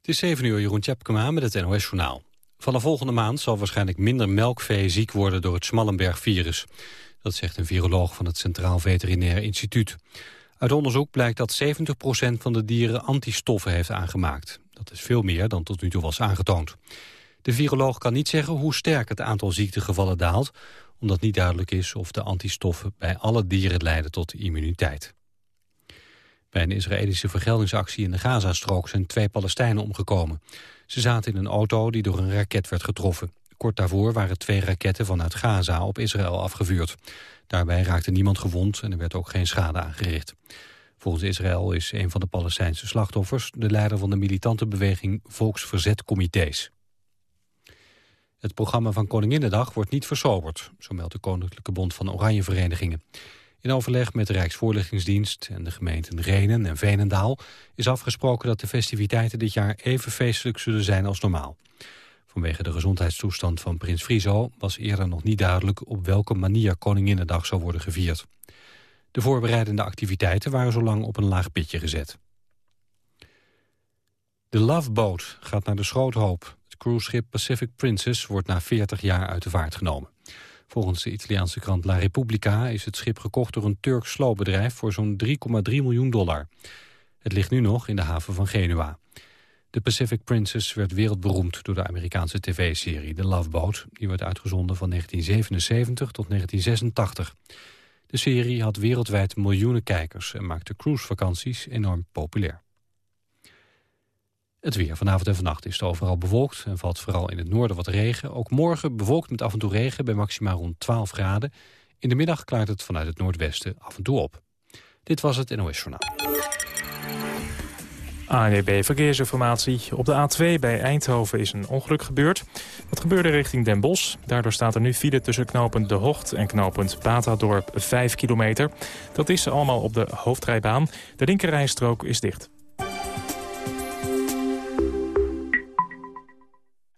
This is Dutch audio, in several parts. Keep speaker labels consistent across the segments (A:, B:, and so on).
A: Het is 7 uur, Jeroen Tjepkema met het NOS-journaal. Vanaf volgende maand zal waarschijnlijk minder melkvee ziek worden door het Smallenberg-virus. Dat zegt een viroloog van het Centraal Veterinair Instituut. Uit onderzoek blijkt dat 70% van de dieren antistoffen heeft aangemaakt. Dat is veel meer dan tot nu toe was aangetoond. De viroloog kan niet zeggen hoe sterk het aantal ziektegevallen daalt... omdat niet duidelijk is of de antistoffen bij alle dieren leiden tot immuniteit. Bij een Israëlische vergeldingsactie in de Gazastrook zijn twee Palestijnen omgekomen. Ze zaten in een auto die door een raket werd getroffen. Kort daarvoor waren twee raketten vanuit Gaza op Israël afgevuurd. Daarbij raakte niemand gewond en er werd ook geen schade aangericht. Volgens Israël is een van de Palestijnse slachtoffers... de leider van de militante beweging Volksverzetcomité's. Het programma van Koninginnedag wordt niet versoberd... zo meldt de Koninklijke Bond van Oranje Verenigingen. In overleg met de Rijksvoorlichtingsdienst en de gemeenten Renen en Veenendaal... is afgesproken dat de festiviteiten dit jaar even feestelijk zullen zijn als normaal. Vanwege de gezondheidstoestand van prins Friso was eerder nog niet duidelijk... op welke manier Koninginnedag zou worden gevierd. De voorbereidende activiteiten waren zo lang op een laag pitje gezet. De Love Boat gaat naar de Schroothoop. Het cruiseschip Pacific Princess wordt na 40 jaar uit de vaart genomen. Volgens de Italiaanse krant La Repubblica is het schip gekocht door een Turks sloopbedrijf voor zo'n 3,3 miljoen dollar. Het ligt nu nog in de haven van Genua. De Pacific Princess werd wereldberoemd door de Amerikaanse tv-serie The Love Boat. Die werd uitgezonden van 1977 tot 1986. De serie had wereldwijd miljoenen kijkers en maakte cruisevakanties enorm populair. Het weer. Vanavond en vannacht is overal bewolkt en valt vooral in het noorden wat regen. Ook morgen bewolkt met af en toe regen bij maximaal rond 12 graden. In de middag klaart het vanuit het noordwesten af en toe op. Dit was het NOS Journaal.
B: ANEB Verkeersinformatie. Op de A2 bij Eindhoven is een ongeluk gebeurd. Dat gebeurde richting Den Bosch. Daardoor staat er nu file tussen knooppunt De Hocht en knooppunt Batadorp 5 kilometer. Dat is allemaal op de hoofdrijbaan. De linkerrijstrook is dicht.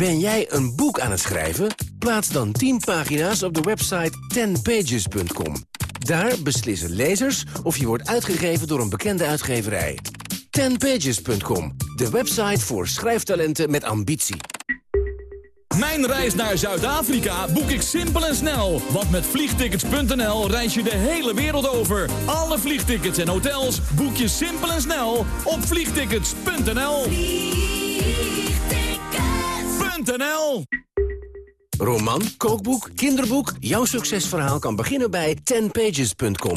C: Ben jij een boek aan het schrijven? Plaats dan 10 pagina's op de website 10pages.com. Daar beslissen lezers of je wordt uitgegeven door een bekende uitgeverij. 10pages.com, de website voor schrijftalenten met ambitie.
D: Mijn reis naar Zuid-Afrika boek ik simpel en snel. Want met vliegtickets.nl reis je de hele wereld over. Alle vliegtickets en hotels boek je simpel en snel op vliegtickets.nl.
C: Roman, kookboek, kinderboek, jouw succesverhaal kan beginnen bij 10pages.com.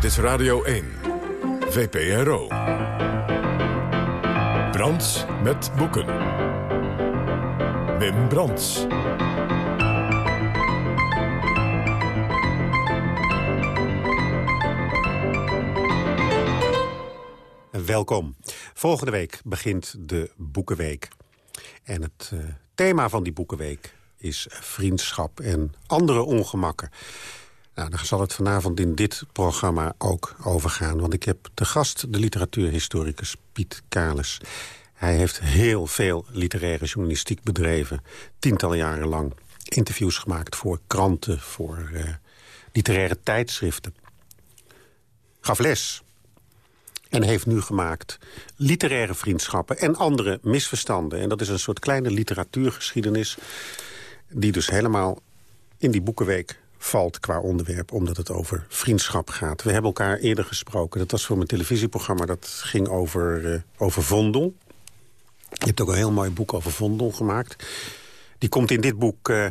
E: Dit is Radio 1, VPRO. Brands met boeken. Wim Brands.
F: Welkom. Volgende week begint de Boekenweek. En het uh, thema van die Boekenweek is vriendschap en andere ongemakken. Nou, daar zal het vanavond in dit programma ook over gaan. Want ik heb te gast de literatuurhistoricus Piet Kalis. Hij heeft heel veel literaire journalistiek bedreven. Tientallen jaren lang. Interviews gemaakt voor kranten, voor uh, literaire tijdschriften. Gaf les. En heeft nu gemaakt literaire vriendschappen en andere misverstanden. En dat is een soort kleine literatuurgeschiedenis... die dus helemaal in die Boekenweek valt qua onderwerp, omdat het over vriendschap gaat. We hebben elkaar eerder gesproken. Dat was voor mijn televisieprogramma. Dat ging over, uh, over Vondel. Je hebt ook een heel mooi boek over Vondel gemaakt. Die komt in dit boek uh,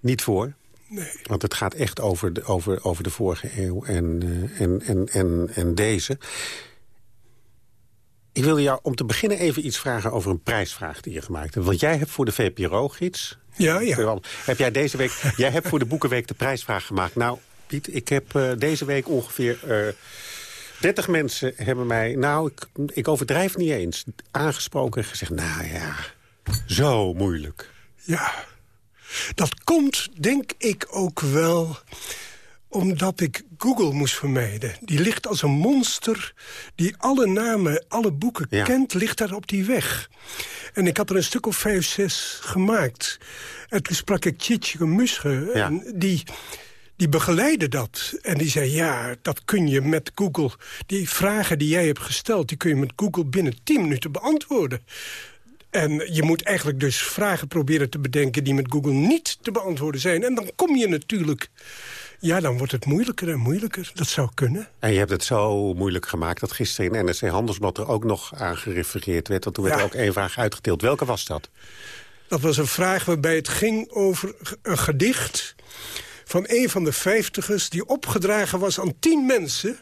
F: niet voor.
G: Nee.
F: Want het gaat echt over de, over, over de vorige eeuw en, uh, en, en, en, en deze. Ik wilde jou om te beginnen even iets vragen over een prijsvraag die je gemaakt hebt. Want jij hebt voor de VPRO-gids...
G: Ja, ja.
F: Heb jij deze week... jij hebt voor de Boekenweek de prijsvraag gemaakt. Nou, Piet, ik heb uh, deze week ongeveer... Uh, 30 mensen hebben mij, nou, ik, ik overdrijf niet eens, aangesproken en gezegd... nou ja, zo moeilijk.
G: Ja, dat komt denk ik ook wel omdat ik Google moest vermijden. Die ligt als een monster die alle namen, alle boeken
F: Ja.
G: kent... ligt daar op die weg. En ik had er een stuk of vijf, zes gemaakt. En toen sprak ik Tjitje Musche.
F: Ja.
G: En die, die begeleidde dat. En die zei, ja, dat kun je met Google... Die vragen die jij hebt gesteld... die kun je met Google binnen 10 minuten beantwoorden. En je moet eigenlijk dus vragen proberen te bedenken... die met Google niet te beantwoorden zijn. En dan kom je natuurlijk... Ja, dan wordt het moeilijker en moeilijker. Dat zou kunnen.
F: En je hebt het zo moeilijk gemaakt dat gisteren in NRC Handelsblad... er ook nog aan gerefereerd werd. Want toen werd
G: Ja.
F: er ook één vraag uitgedeeld. Welke was dat?
G: Dat was een vraag waarbij het ging over een gedicht... van een van de vijftigers die opgedragen was aan tien mensen.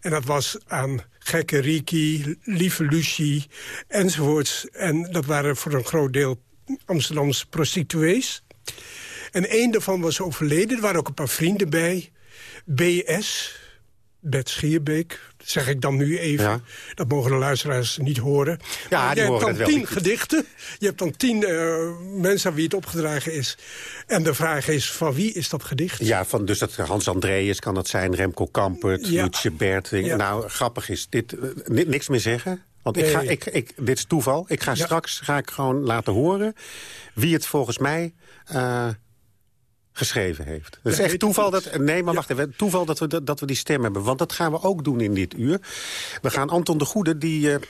G: En dat was aan Gekke Riki, Lieve Lucie enzovoorts. En dat waren voor een groot deel Amsterdamse prostituees. En één daarvan was overleden. Er waren ook een paar vrienden bij. BS, Bert Schierbeek, dat zeg ik dan nu even.
F: Ja.
G: Dat mogen de luisteraars niet horen.
F: Ja,
G: Maar
F: die
G: je
F: horen
G: hebt dan
F: wel.
G: tien gedichten. Je hebt dan tien eh, mensen aan wie het opgedragen is. En de vraag is, van wie is dat gedicht?
F: Ja, van, dus dat Hans Andreas kan dat zijn, Remco Kampert,
G: Ja.
F: Lutje.
G: Ja.
F: Nou, grappig is dit. eh, ni- niks meer zeggen. Want ik ga, ik, ik, dit is toeval. Ik ga straks ga ik gewoon laten horen wie het volgens mij eh, geschreven heeft. Het is echt toeval dat. Nee, maar wacht even. Toeval dat we, dat, dat we die stem hebben. Want dat gaan we ook doen in dit uur. We gaan Anton de Goede, die. eh,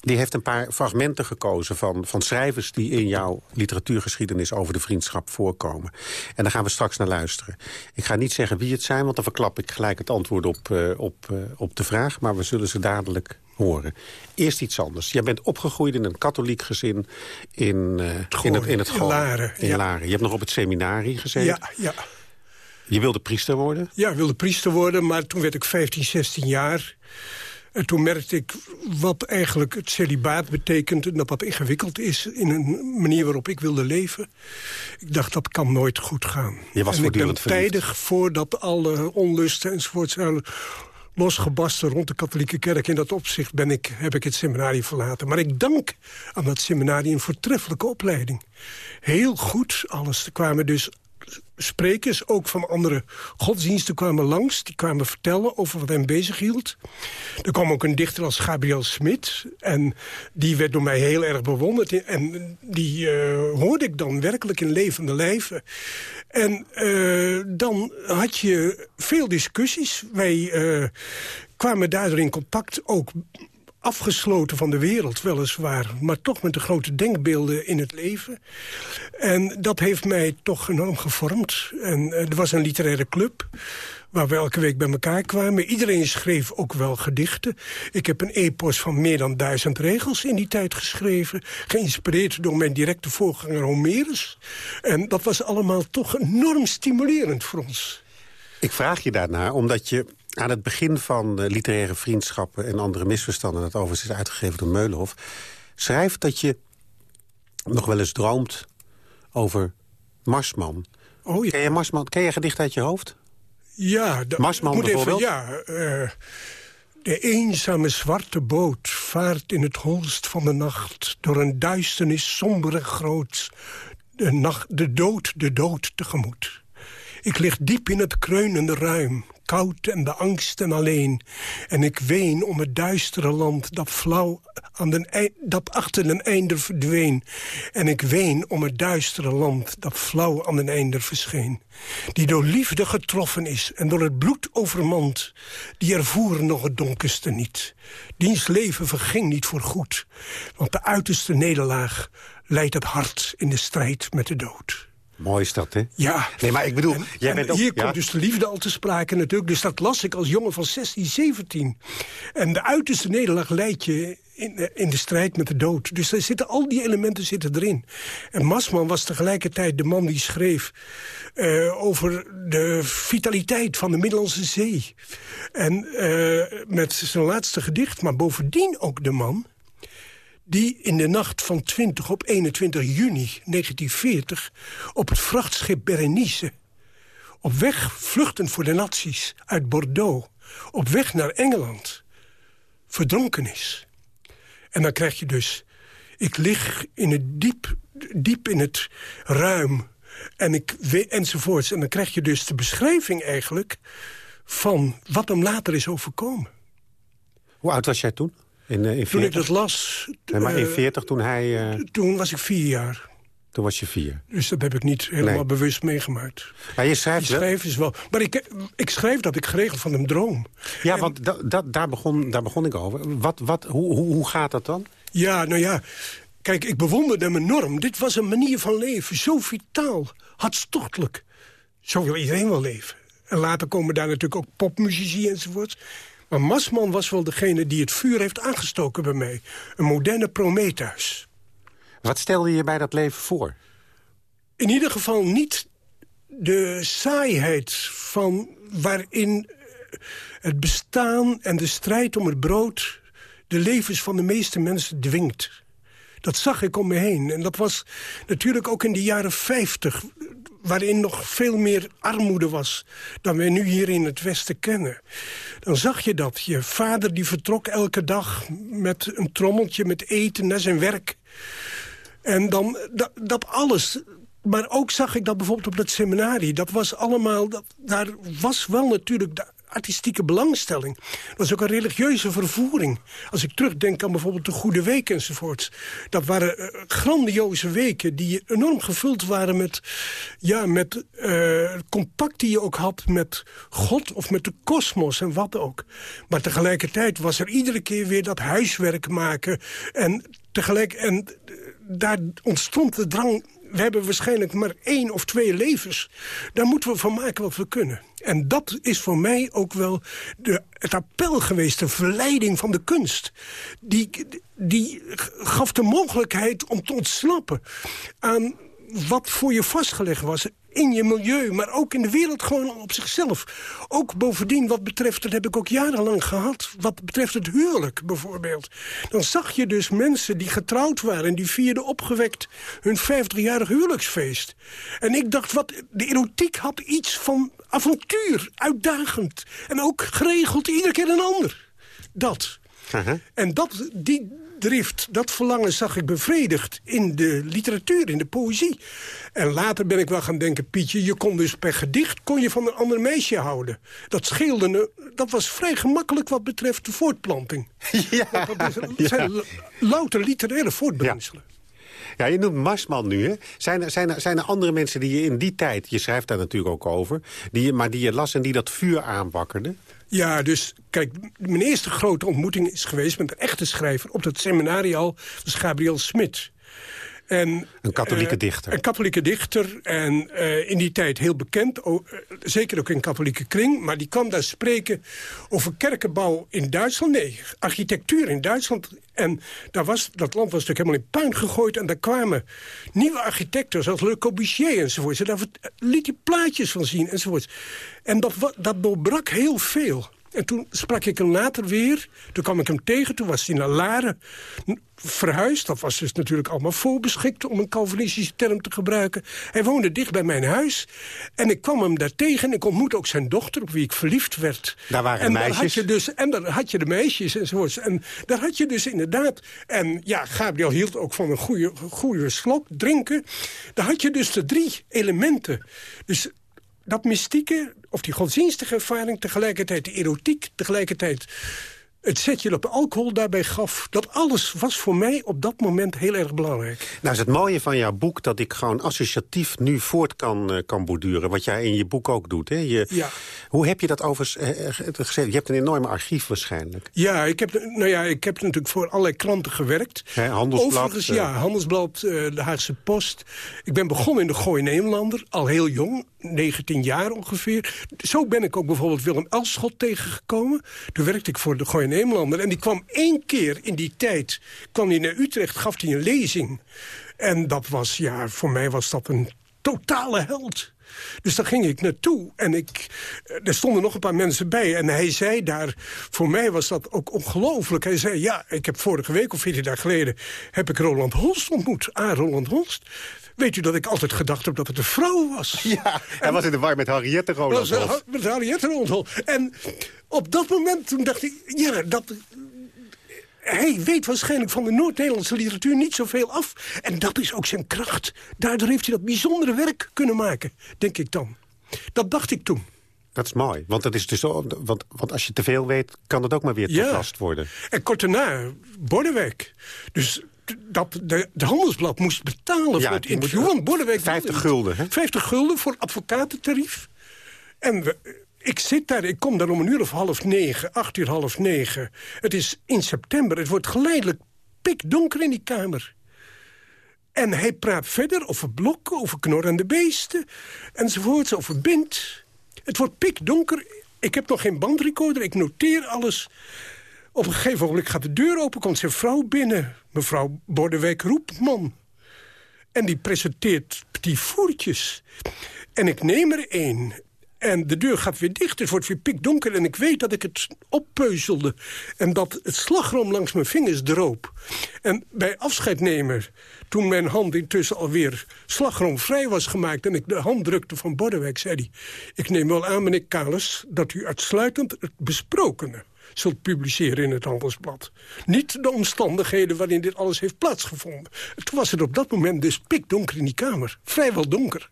F: die heeft een paar fragmenten gekozen van, van schrijvers... die in jouw literatuurgeschiedenis over de vriendschap voorkomen. En daar gaan we straks naar luisteren. Ik ga niet zeggen wie het zijn, want dan verklap ik gelijk het antwoord op, eh, op, eh, op de vraag. Maar we zullen ze dadelijk horen. Eerst iets anders. Jij bent opgegroeid in een katholiek gezin in, eh, in het, in het
G: in. Laren,
F: In
G: ja.
F: Laren. Je hebt nog op het seminarie gezeten.
G: Ja, ja.
F: Je wilde priester worden.
G: Ja, ik wilde priester worden, maar toen werd ik 15, 16 jaar. En toen merkte ik wat eigenlijk het celibaat betekent... en dat dat ingewikkeld is in een manier waarop ik wilde leven. Ik dacht, dat kan nooit goed gaan.
F: Je was
G: en ik ben
F: verliefd.
G: tijdig voordat alle onlusten enzovoort zijn losgebarsten rond de katholieke kerk. In dat opzicht ben ik, heb ik het seminarie verlaten. Maar ik dank aan dat seminarie een voortreffelijke opleiding. Heel goed alles. Er kwamen dus sprekers, ook van andere godsdiensten, kwamen langs. Die kwamen vertellen over wat hem bezighield. Er kwam ook een dichter als Gabriel Smit. En die werd door mij heel erg bewonderd. En die eh, hoorde ik dan werkelijk in levende lijven. En eh, dan had je veel discussies. Wij eh, kwamen daardoor in contact ook afgesloten van de wereld weliswaar... maar toch met de grote denkbeelden in het leven. En dat heeft mij toch enorm gevormd. En eh, er was een literaire club waar we elke week bij elkaar kwamen. Iedereen schreef ook wel gedichten. Ik heb een epos van meer dan duizend regels in die tijd geschreven. Geïnspireerd door mijn directe voorganger Homerus. En dat was allemaal toch enorm stimulerend voor ons.
F: Ik vraag je daarnaar omdat je aan het begin van eh, literaire vriendschappen... en andere misverstanden, dat overigens is uitgegeven door Meulenhof... schrijft dat je nog wel eens droomt over Marsman.
G: Oh ja.
F: Ken je Marsman? Ken je gedicht uit je hoofd?
G: Ja, da-
F: Marsman
G: moet even,
F: bijvoorbeeld?
G: ja, eh, de eenzame zwarte boot vaart in het holst van de nacht... door een duisternis somber en groot. De, nacht, de dood, de dood tegemoet. Ik lig diep in het kreunende ruim, koud en beangst en alleen. En ik ween om het duistere land dat flauw aan den dat achter den einder verdween. En ik ween om het duistere land dat flauw aan den einder verscheen. Die door liefde getroffen is en door het bloed overmand. Die ervoer nog het donkerste niet. Diens leven verging niet voor goed. Want de uiterste nederlaag leidt het hart in de strijd met de dood.
F: Mooi is dat, hè?
G: Ja.
F: Nee, maar ik bedoel,
G: En-
F: jij
G: en
F: bent ook...
G: hier
F: ja?
G: komt dus de liefde al te sprake natuurlijk. Dus dat las ik als jongen van 16, 17. En de uiterste nederlaag leidt je in, de- in de strijd met de dood. Dus er zitten, al die elementen zitten erin. En Masman was tegelijkertijd de man die schreef... eh, over de vitaliteit van de Middellandse Zee. En eh, met zijn laatste gedicht, maar bovendien ook de man die in de nacht van 20 op 21 juni 1940... op het vrachtschip Berenice, op weg vluchtend voor de nazi's uit Bordeaux... op weg naar Engeland, verdronken is. En dan krijg je dus... ik lig in het diep, diep in het ruim en ik, enzovoorts. En dan krijg je dus de beschrijving eigenlijk... van wat hem later is overkomen.
F: Hoe oud was jij toen? In, eh, in
G: Toen ik
F: 40?
G: dat las...
F: Nee, maar in
G: eh,
F: 40 toen hij... eh,
G: Toen was ik vier jaar.
F: toen was je vier.
G: Dus dat heb ik niet helemaal
F: Nee.
G: bewust meegemaakt.
F: Ja, je schrijft wel...
G: schrijf is wel... Maar ik, ik schrijf dat ik geregeld van een droom.
F: Ja, want da, da- daar, begon, daar begon ik over. Wat, wat, hoe, hoe, hoe gaat dat dan?
G: Ja, nou ja. Kijk, ik bewonderde hem enorm. Dit was een manier van leven. Zo vitaal. Hartstochtelijk. Zo wil iedereen wel leven. En later komen daar natuurlijk ook popmuzici enzovoort. Maar Masman was wel degene die het vuur heeft aangestoken bij mij. Een moderne Prometheus.
F: Wat stelde je bij dat leven voor?
G: in ieder geval niet de saaiheid van waarin eh, het bestaan en de strijd om het brood... de levens van de meeste mensen dwingt. Dat zag ik om me heen. En dat was natuurlijk ook in de jaren 50 waarin nog veel meer armoede was... dan we nu hier in het Westen kennen. Dan zag je dat. Je vader die vertrok elke dag met een trommeltje met eten naar zijn werk. En dan dat, dat alles. Maar ook zag ik dat bijvoorbeeld op dat seminarie. Dat was allemaal. Dat, daar was wel natuurlijk artistieke belangstelling. Dat was ook een religieuze vervoering. Als ik terugdenk aan bijvoorbeeld de Goede Week enzovoorts. Dat waren eh, grandioze weken die enorm gevuld waren met... ja, met eh, compact die je ook had met God of met de kosmos en wat ook. Maar tegelijkertijd was er iedere keer weer dat huiswerk maken. En tegelijk... En, eh, daar ontstond de drang... we hebben waarschijnlijk maar één of twee levens. Daar moeten we van maken wat we kunnen. En dat is voor mij ook wel de, het appel geweest, de verleiding van de kunst. Die, die gaf de mogelijkheid om te ontsnappen aan wat voor je vastgelegd was in je milieu, maar ook in de wereld gewoon op zichzelf. Ook bovendien, wat betreft, dat heb ik ook jarenlang gehad... wat betreft het huwelijk bijvoorbeeld. Dan zag je dus mensen die getrouwd waren... en die vierden opgewekt hun 50-jarig huwelijksfeest. En ik dacht, wat, de erotiek had iets van avontuur, uitdagend. En ook geregeld, iedere keer een ander. Dat. En dat, die drift, dat verlangen zag ik bevredigd in de literatuur, in de poëzie. En later ben ik wel gaan denken, Pietje, je kon dus per gedicht kon je van een ander meisje houden. Dat scheelde, dat was vrij gemakkelijk wat betreft de voortplanting.
F: Ja,
G: Dat, zijn l- louter literaire voortbrengselen.
F: Ja, je noemt Marsman nu, hè? Zijn er, zijn, er, zijn er andere mensen die je in die tijd... je schrijft daar natuurlijk ook over... Die je, maar die je las en die dat vuur aanwakkerden?
G: Ja, dus kijk, mijn eerste grote ontmoeting is geweest... met een echte schrijver op dat seminarial, dat is Gabriel Smit. En,
F: Een katholieke
G: eh,
F: dichter.
G: Een katholieke dichter en eh, in die tijd heel bekend. eh, zeker ook in katholieke kring. Maar die kwam daar spreken over kerkenbouw in Duitsland. Nee, architectuur in Duitsland. En daar was, dat land was natuurlijk helemaal in puin gegooid. En daar kwamen nieuwe architecten zoals Le Corbusier enzovoort. En daar liet hij plaatjes van zien enzovoort. En dat, dat doorbrak heel veel. En toen sprak ik hem later weer. Toen kwam ik hem tegen. Toen was hij naar Laren verhuisd. Dat was dus natuurlijk allemaal voorbeschikt... om een Calvinistische term te gebruiken. Hij woonde dicht bij mijn huis. En ik kwam hem daar tegen. En ik ontmoette ook zijn dochter, op wie ik verliefd werd.
F: Daar waren
G: en
F: meisjes.
G: Had je dus, en daar had je de meisjes enzovoorts. En daar had je dus inderdaad... En ja, Gabriel hield ook van een goede, goede slok drinken. Daar had je dus de drie elementen. Dus dat mystieke, of die godsdienstige ervaring... tegelijkertijd de erotiek, tegelijkertijd het zetje op alcohol daarbij gaf... dat alles was voor mij op dat moment heel erg belangrijk.
F: Nou is het mooie van jouw boek dat ik gewoon associatief nu voort kan, uh, kan borduren. Wat jij in je boek ook doet. Hè? Je,
G: ja.
F: Hoe heb je dat overigens uh, gezegd? Je hebt een enorme archief waarschijnlijk.
G: Ja, ik heb, nou ja, ik heb natuurlijk voor allerlei kranten gewerkt.
F: Hè, Handelsblad?
G: Overigens, ja, Handelsblad, de Haagse Post. Ik ben begonnen in de Gooi Nederlander, al heel jong. 19 jaar ongeveer. Zo ben ik ook bijvoorbeeld Willem Elschot tegengekomen. Toen werkte ik voor de Gooi Nederlander. En die kwam één keer in die tijd kwam hij naar Utrecht, gaf hij een lezing. En dat was, ja, voor mij was dat een totale held. Dus daar ging ik naartoe. En ik, er stonden nog een paar mensen bij. En hij zei daar, voor mij was dat ook ongelooflijk. Hij zei, ja, ik heb vorige week of 14 dagen geleden... heb ik Roland Holst ontmoet. Ah, Roland Holst. Weet u dat ik altijd gedacht heb dat het een vrouw was?
F: Ja, hij was in de war met Henriette Roland Holst.
G: Met Henriette Roland Holst. En op dat moment toen dacht ik, ja, dat... Hij weet waarschijnlijk van de Noord-Nederlandse literatuur niet zoveel af. En dat is ook zijn kracht. Daardoor heeft hij dat bijzondere werk kunnen maken, denk ik dan. Dat dacht ik toen.
F: Dat is mooi, want, dat is dus, want, want als je te veel weet, kan het ook maar weer te vast worden.
G: En kort daarna, Bordewijk. Dus dat de, de, Handelsblad moest betalen
F: ja,
G: voor het interview. Want Bordewijk
F: 50 gulden, hè?
G: 50 gulden voor advocatentarief. En we, ik zit daar, ik kom daar om een uur of half negen, acht uur half negen. Het is in september, het wordt geleidelijk pikdonker in die kamer. En hij praat verder over blokken, over knorrende beesten, enzovoorts, over bind. Het wordt pikdonker. Ik heb nog geen bandrecorder, ik noteer alles. Op een gegeven moment gaat de deur open, komt zijn vrouw binnen. Mevrouw Bordewijk Roepman. En die presenteert die voertjes. En ik neem er één. En de deur gaat weer dicht, het wordt weer pikdonker... en ik weet dat ik het oppeuzelde. En dat het slagroom langs mijn vingers droop. En bij afscheid nemen, toen mijn hand intussen alweer slagroomvrij was gemaakt... en ik de hand drukte van Bordewijk, zei hij... ik neem wel aan, meneer Kalis, dat u uitsluitend het besprokene zult publiceren in het Handelsblad. Niet de omstandigheden waarin dit alles heeft plaatsgevonden. Het was het op dat moment dus pikdonker in die kamer. Vrijwel donker.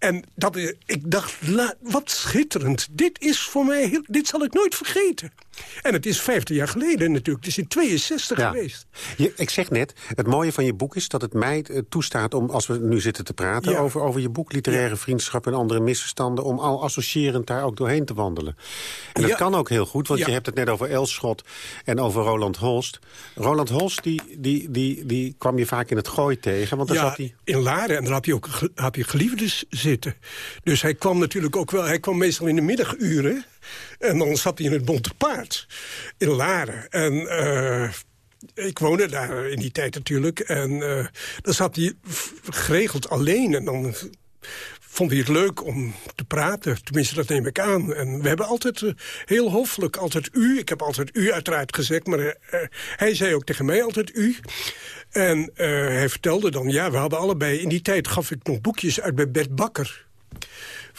G: En dat, ik dacht, wat schitterend. Dit is voor mij, dit zal ik nooit vergeten. En het is 50 jaar geleden natuurlijk. Het is in 62
F: ja.
G: geweest.
F: Je, ik zeg net, het mooie van je boek is dat het mij uh, toestaat... om, als we nu zitten te praten
G: Ja.
F: over, over je boek... literaire vriendschap en andere misverstanden... om al associërend daar ook doorheen te wandelen. En dat kan ook heel goed, want je hebt het net over Elschot... en over Roland Holst. Roland Holst, die, die, die, die kwam je vaak in het gooi tegen, want daar
G: ja,
F: zat hij...
G: in Laren. En daar had hij ook had hij geliefdes zitten. Dus hij kwam natuurlijk ook wel... Hij kwam meestal in de middaguren. En dan zat hij in het Bonte Paard. In Laren. En... eh, ik woonde daar in die tijd natuurlijk. En eh, dan zat hij geregeld alleen. En dan vond hij het leuk om te praten. Tenminste, dat neem ik aan. En we hebben altijd eh, heel hoffelijk, altijd u. Ik heb altijd u uiteraard gezegd, maar hij zei ook tegen mij altijd u. En hij vertelde dan, ja, we hadden allebei... In die tijd gaf ik nog boekjes uit bij Bert Bakker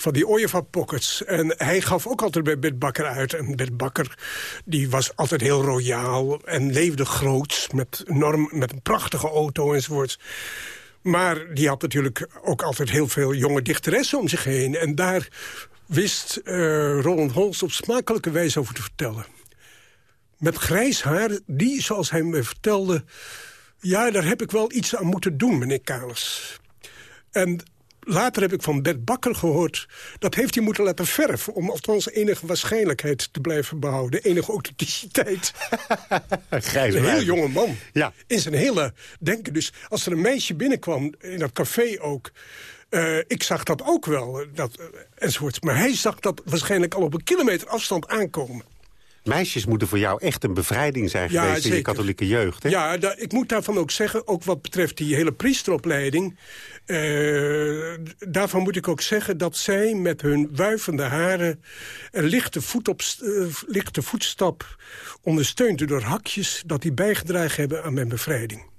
G: van die Ooievaar Pockets. En hij gaf ook altijd bij Bert Bakker uit. En Bert Bakker die was altijd heel royaal en leefde groots... met, enorm, met een prachtige auto enzovoort. Maar die had natuurlijk ook altijd heel veel jonge dichteressen om zich heen. En daar wist eh, Roland Holst op smakelijke wijze over te vertellen. Met grijs haar, die, zoals hij me vertelde... ja, daar heb ik wel iets aan moeten doen, meneer Kalis. En later heb ik van Bert Bakker gehoord... dat heeft hij moeten laten verven... om althans enige waarschijnlijkheid te blijven behouden. Enige authenticiteit.
F: Grijs
G: Een heel jonge man.
F: Ja.
G: In zijn hele denken. Dus als er een meisje binnenkwam, in dat café ook... eh, ik zag dat ook wel, eh, dat, eh, enzovoort. Maar hij zag dat waarschijnlijk al op een kilometer afstand aankomen.
F: Meisjes moeten voor jou echt een bevrijding zijn
G: Ja,
F: geweest in je
G: zeker.
F: katholieke jeugd. Hè?
G: Ja, ik moet daarvan ook zeggen, ook wat betreft die hele priesteropleiding... eh, daarvan moet ik ook zeggen dat zij met hun wuivende haren... een lichte, voet op, eh, lichte voetstap, ondersteund door hakjes... dat die bijgedragen hebben aan mijn bevrijding.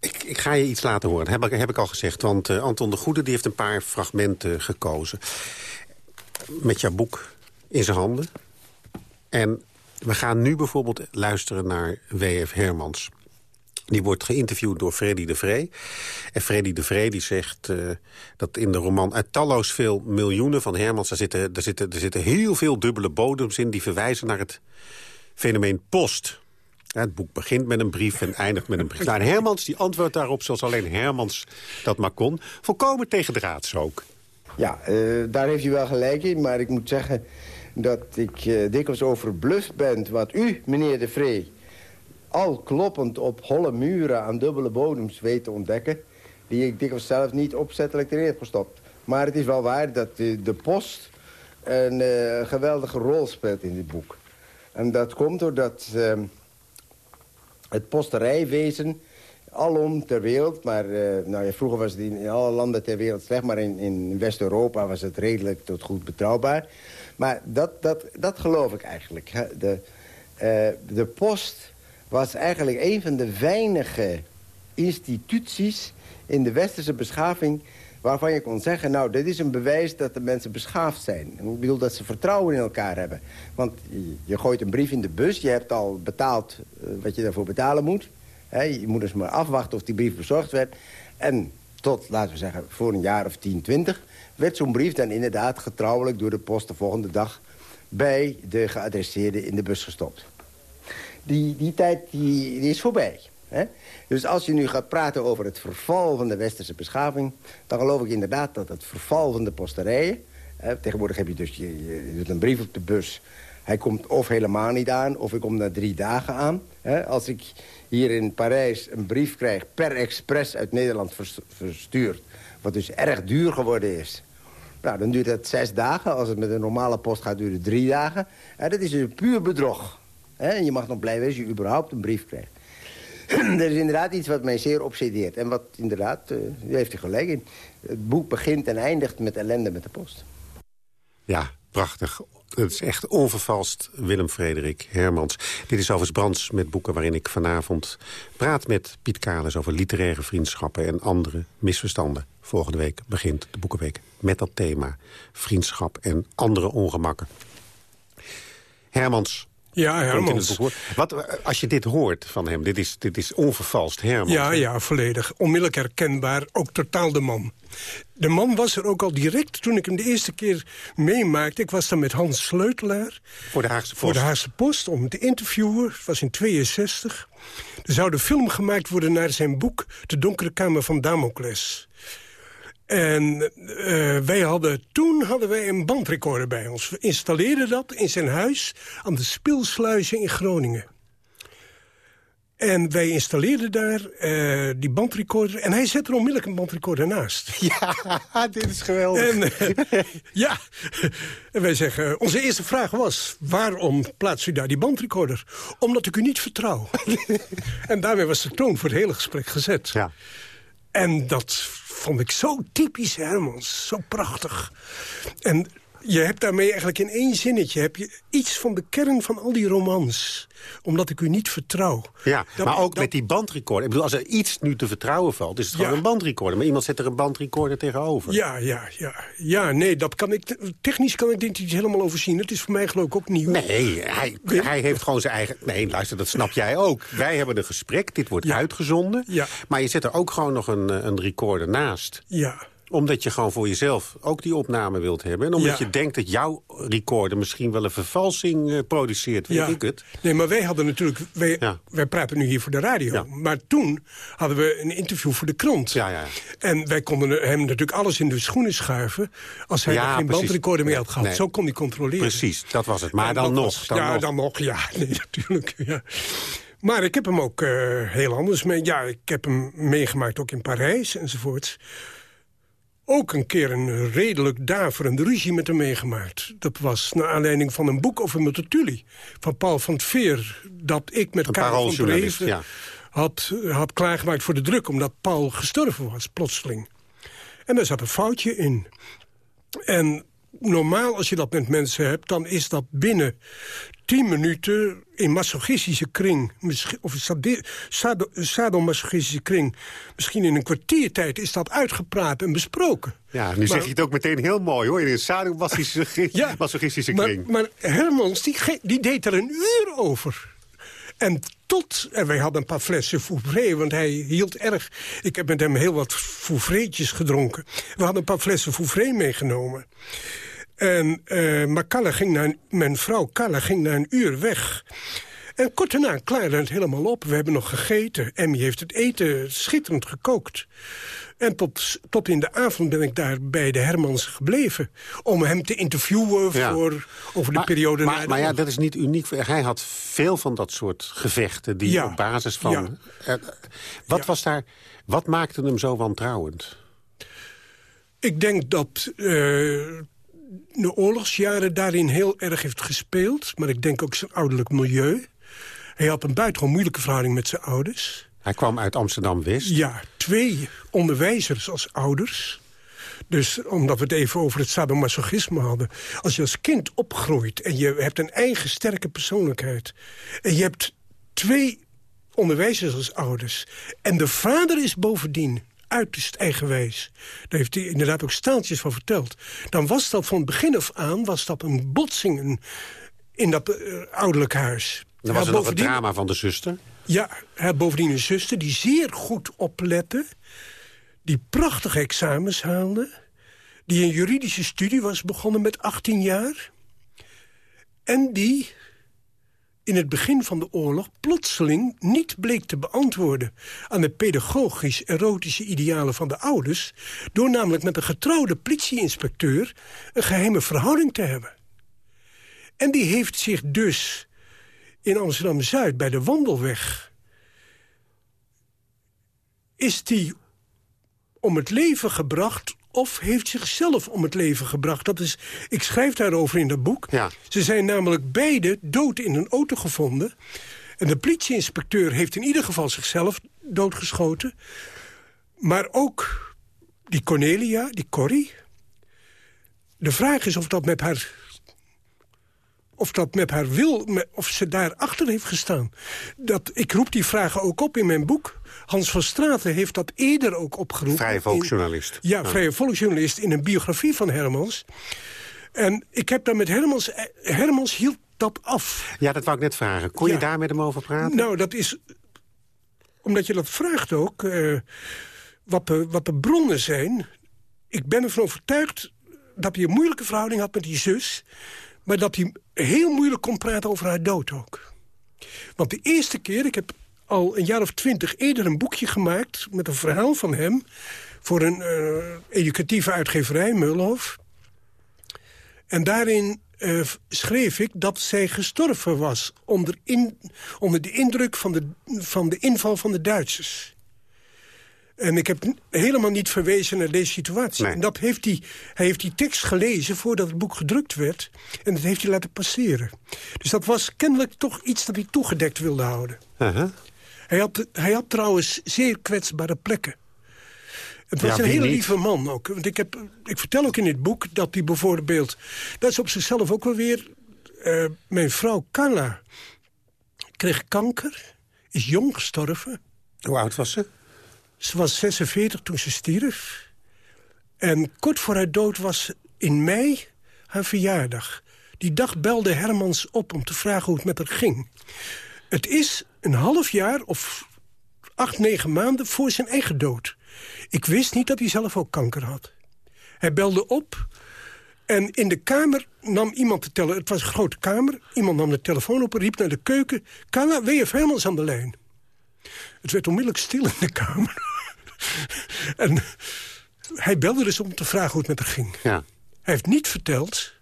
F: Ik, ik ga je iets laten horen, heb ik, heb ik al gezegd. Want eh, Anton de Goede die heeft een paar fragmenten gekozen. Met jouw boek in zijn handen. En we gaan nu bijvoorbeeld luisteren naar W.F. Hermans. Die wordt geïnterviewd door Freddy de Vree. En Freddy de Vree die zegt eh, dat in de roman... uit talloos veel miljoenen van Hermans... Daar zitten, daar, zitten, zitten heel veel dubbele bodems in... die verwijzen naar het fenomeen post. het boek begint met een brief en eindigt met een brief. Nou, Hermans die antwoordt daarop zoals alleen Hermans dat maar kon. Volkomen tegendraads ook.
H: Ja, uh, daar heeft u wel gelijk in. Maar ik moet zeggen dat ik uh, dikwijls overbluft ben... wat u, meneer de Vree, al kloppend op holle muren aan dubbele bodems weet te ontdekken... die ik dikwijls zelf niet opzettelijk erin heb gestopt. Maar het is wel waar dat de, post een uh, geweldige rol speelt in dit boek. En dat komt doordat uh, het posterijwezen alom ter wereld... maar uh, nou vroeger was het in, in, alle landen ter wereld slecht... maar in, in West-Europa was het redelijk tot goed betrouwbaar. Maar dat, dat, dat geloof ik eigenlijk. De, de post was eigenlijk een van de weinige instituties in de westerse beschaving waarvan je kon zeggen... nou, dit is een bewijs dat de mensen beschaafd zijn. Ik bedoel dat ze vertrouwen in elkaar hebben. Want je gooit een brief in de bus, je hebt al betaald uh, wat je daarvoor betalen moet. Je moet dus maar afwachten of die brief bezorgd werd. En tot, laten we zeggen, voor een jaar of 10, 20... werd zo'n brief dan inderdaad getrouwelijk door de post de volgende dag... bij de geadresseerde in de bus gestopt. Die, die tijd die, die is voorbij. Hè? Dus als je nu gaat praten over het verval van de westerse beschaving... dan geloof ik inderdaad dat het verval van de posterijen... Hè, tegenwoordig heb je dus je, een brief op de bus... Hij komt of helemaal niet aan, of ik kom na drie dagen aan. Hè? Als ik hier in Parijs een brief krijg per expres uit Nederland verstuurd... wat dus erg duur geworden is... Nou, dan duurt dat zes dagen. Als het met een normale post gaat, duurt het drie dagen. Hè, dat is een puur bedrog. En je mag nog blij zijn als je überhaupt een brief krijgt. er is inderdaad iets wat mij zeer obsedeert. En wat inderdaad, uh, u heeft er gelijk in. Het boek begint en eindigt met ellende met de post.
F: Ja, prachtig. Het is echt onvervalst Willem Frederik Hermans. Dit is overigens Brands met boeken waarin ik vanavond praat met Piet Kalis... over literaire vriendschappen en andere misverstanden. Volgende week begint de Boekenweek met dat thema. Vriendschap en andere ongemakken. Hermans,
G: ja, Hermans.
F: Wat, als je dit hoort van hem, dit is, dit is onvervalst Hermans.
G: Ja, ja, volledig. Onmiddellijk herkenbaar, ook totaal de man. De man was er ook al direct toen ik hem de eerste keer meemaakte. Ik was dan met Hans Sleutelaar.
F: Voor de Haagse Post?
G: Voor de Haagse Post, om te interviewen. Het was in 62. Er zou de film gemaakt worden naar zijn boek... De Donkere Kamer van Damocles. En uh, wij hadden, toen hadden wij een bandrecorder bij ons. We installeerden dat in zijn huis aan de Spilsluizen in Groningen. En wij installeerden daar uh, die bandrecorder. En hij zette er onmiddellijk een bandrecorder naast.
F: Ja, dit is geweldig.
G: En, uh, ja, en wij zeggen... Onze eerste vraag was... waarom plaatst u daar die bandrecorder? Omdat ik u niet vertrouw. en daarmee was de toon voor het hele gesprek gezet.
F: Ja.
G: En dat vond ik zo typisch Hermans. Zo prachtig. En je hebt daarmee eigenlijk in één zinnetje... heb je iets van de kern van al die romans. Omdat ik u niet vertrouw.
F: Ja, maar ook met die bandrecorder. Ik bedoel, als er iets nu te vertrouwen valt... is het gewoon een bandrecorder. Maar iemand zet er een bandrecorder tegenover.
G: Ja, ja, ja. Ja, nee, dat kan ik, technisch kan ik dit niet helemaal overzien. Het is voor mij geloof ik ook nieuw.
F: Nee, hij, hij heeft gewoon zijn eigen... Nee, luister, dat snap jij ook. Wij hebben een gesprek, dit wordt uitgezonden.
G: Ja.
F: Maar je zet er ook gewoon nog een, een recorder naast.
G: Ja
F: omdat je gewoon voor jezelf ook die opname wilt hebben. En omdat je denkt dat jouw recorder misschien wel een vervalsing uh, produceert. Weet ik het?
G: Nee, maar wij hadden natuurlijk... Wij, wij praten nu hier voor de radio. Maar toen hadden we een interview voor de krant.
F: Ja, ja.
G: En wij konden hem natuurlijk alles in de schoenen schuiven... als hij geen bandrecorder meer had gehad. Zo kon hij controleren.
F: Precies, dat was het. Maar dan nog.
G: dan
F: ja,
G: nog. dan nog. Ja, nee, natuurlijk. Ja. Maar ik heb hem ook uh, heel anders mee. Ja, ik heb hem meegemaakt ook in Parijs enzovoorts ook een keer een redelijk daverende ruzie met hem meegemaakt. Dat was naar aanleiding van een boek over Multatuli van Paul van het Veer... dat ik met Karel van ja. had, had klaargemaakt voor de druk... omdat Paul gestorven was, plotseling. En daar zat een foutje in. En normaal als je dat met mensen hebt... dan is dat binnen tien minuten in masochistische kring... of sadomasochistische kring... misschien in een kwartiertijd is dat uitgepraat en besproken.
F: Ja, nu maar, zeg je het ook meteen heel mooi, hoor. In een sadomasochistische ja, masochistische kring.
G: Maar, maar Hermans, die, die deed er een uur over. En tot, en wij hadden een paar flessen Fouvré, want hij hield erg... Ik heb met hem heel wat Fouvreetjes gedronken. We hadden een paar flessen Fouvré meegenomen. En, uh, maar Kalle ging na een, mijn vrouw Kalle ging na een uur weg. En kort daarna klaarde het helemaal op. We hebben nog gegeten. Emmy heeft het eten schitterend gekookt. En tot, tot in de avond ben ik daar bij de Hermans gebleven. Om hem te interviewen voor, over de periode...
F: Maar, maar ja, dat is niet uniek. Hij had veel van dat soort gevechten die op basis van... Uh, wat, was daar, wat maakte hem zo wantrouwend?
G: Ik denk dat uh, de oorlogsjaren daarin heel erg heeft gespeeld. Maar ik denk ook zijn ouderlijk milieu. Hij had een buitengewoon moeilijke verhouding met zijn ouders.
F: Hij kwam uit Amsterdam-West?
G: Ja, twee onderwijzers als ouders. Dus omdat we het even over het sadomasochisme hadden. Als je als kind opgroeit en je hebt een eigen sterke persoonlijkheid... en je hebt twee onderwijzers als ouders... en de vader is bovendien uiterst eigenwijs. Daar heeft hij inderdaad ook staaltjes van verteld. Dan was dat van begin af aan was dat een botsing in dat uh, ouderlijk huis.
F: Dan was er nog het drama van de zuster?
G: Ja, hij had bovendien een zuster die zeer goed oplette... die prachtige examens haalde... die een juridische studie was begonnen met 18 jaar... en die in het begin van de oorlog plotseling niet bleek te beantwoorden... aan de pedagogisch-erotische idealen van de ouders... door namelijk met een getrouwde politieinspecteur... een geheime verhouding te hebben. En die heeft zich dus in Amsterdam-Zuid bij de Wandelweg... is die om het leven gebracht of heeft zichzelf om het leven gebracht. Dat is, ik schrijf daarover in dat boek.
F: Ja.
G: Ze zijn namelijk beide dood in een auto gevonden. En de politieinspecteur heeft in ieder geval zichzelf doodgeschoten. Maar ook die Cornelia, die Corrie. De vraag is of dat met haar of dat met haar wil, of ze daarachter heeft gestaan. Dat, ik roep die vragen ook op in mijn boek. Hans van Straten heeft dat eerder ook opgeroepen.
F: Vrije volksjournalist.
G: ja, ja, vrije volksjournalist in een biografie van Hermans. En ik heb daar met Hermans... Eh, Hermans hield dat af.
F: Ja, dat wou ik net vragen. Kon je daar met hem over praten?
G: Nou, dat is... Omdat je dat vraagt ook... Uh, wat, de, wat de bronnen zijn... Ik ben ervan overtuigd dat hij een moeilijke verhouding had met die zus... Maar dat hij heel moeilijk kon praten over haar dood ook. Want de eerste keer, ik heb al een jaar of twintig eerder een boekje gemaakt... met een verhaal van hem voor een uh, educatieve uitgeverij, Mulhof. En daarin uh, schreef ik dat zij gestorven was... onder, in, onder de indruk van de, van de inval van de Duitsers. En ik heb helemaal niet verwezen naar deze situatie. En dat heeft hij, hij heeft die tekst gelezen voordat het boek gedrukt werd. En dat heeft hij laten passeren. Dus dat was kennelijk toch iets dat hij toegedekt wilde houden.
F: Uh-huh.
G: hij, had, hij had trouwens zeer kwetsbare plekken. Het was een hele lieve man ook. Want ik, heb, ik vertel ook in dit boek dat hij bijvoorbeeld... Dat is op zichzelf ook wel weer... Uh, mijn vrouw Carla kreeg kanker, is jong gestorven.
F: Hoe oud was ze?
G: Ze was 46 toen ze stierf. En kort voor haar dood was in mei haar verjaardag. Die dag belde Hermans op om te vragen hoe het met haar ging. Het is een half jaar of acht, negen maanden voor zijn eigen dood. Ik wist niet dat hij zelf ook kanker had. Hij belde op en in de kamer nam iemand de telefoon... Het was een grote kamer. Iemand nam de telefoon op en riep naar de keuken... Carla, W.F. Hermans aan de lijn. Het werd onmiddellijk stil in de kamer. en hij belde dus om te vragen hoe het met haar ging.
F: Ja.
G: Hij heeft niet verteld,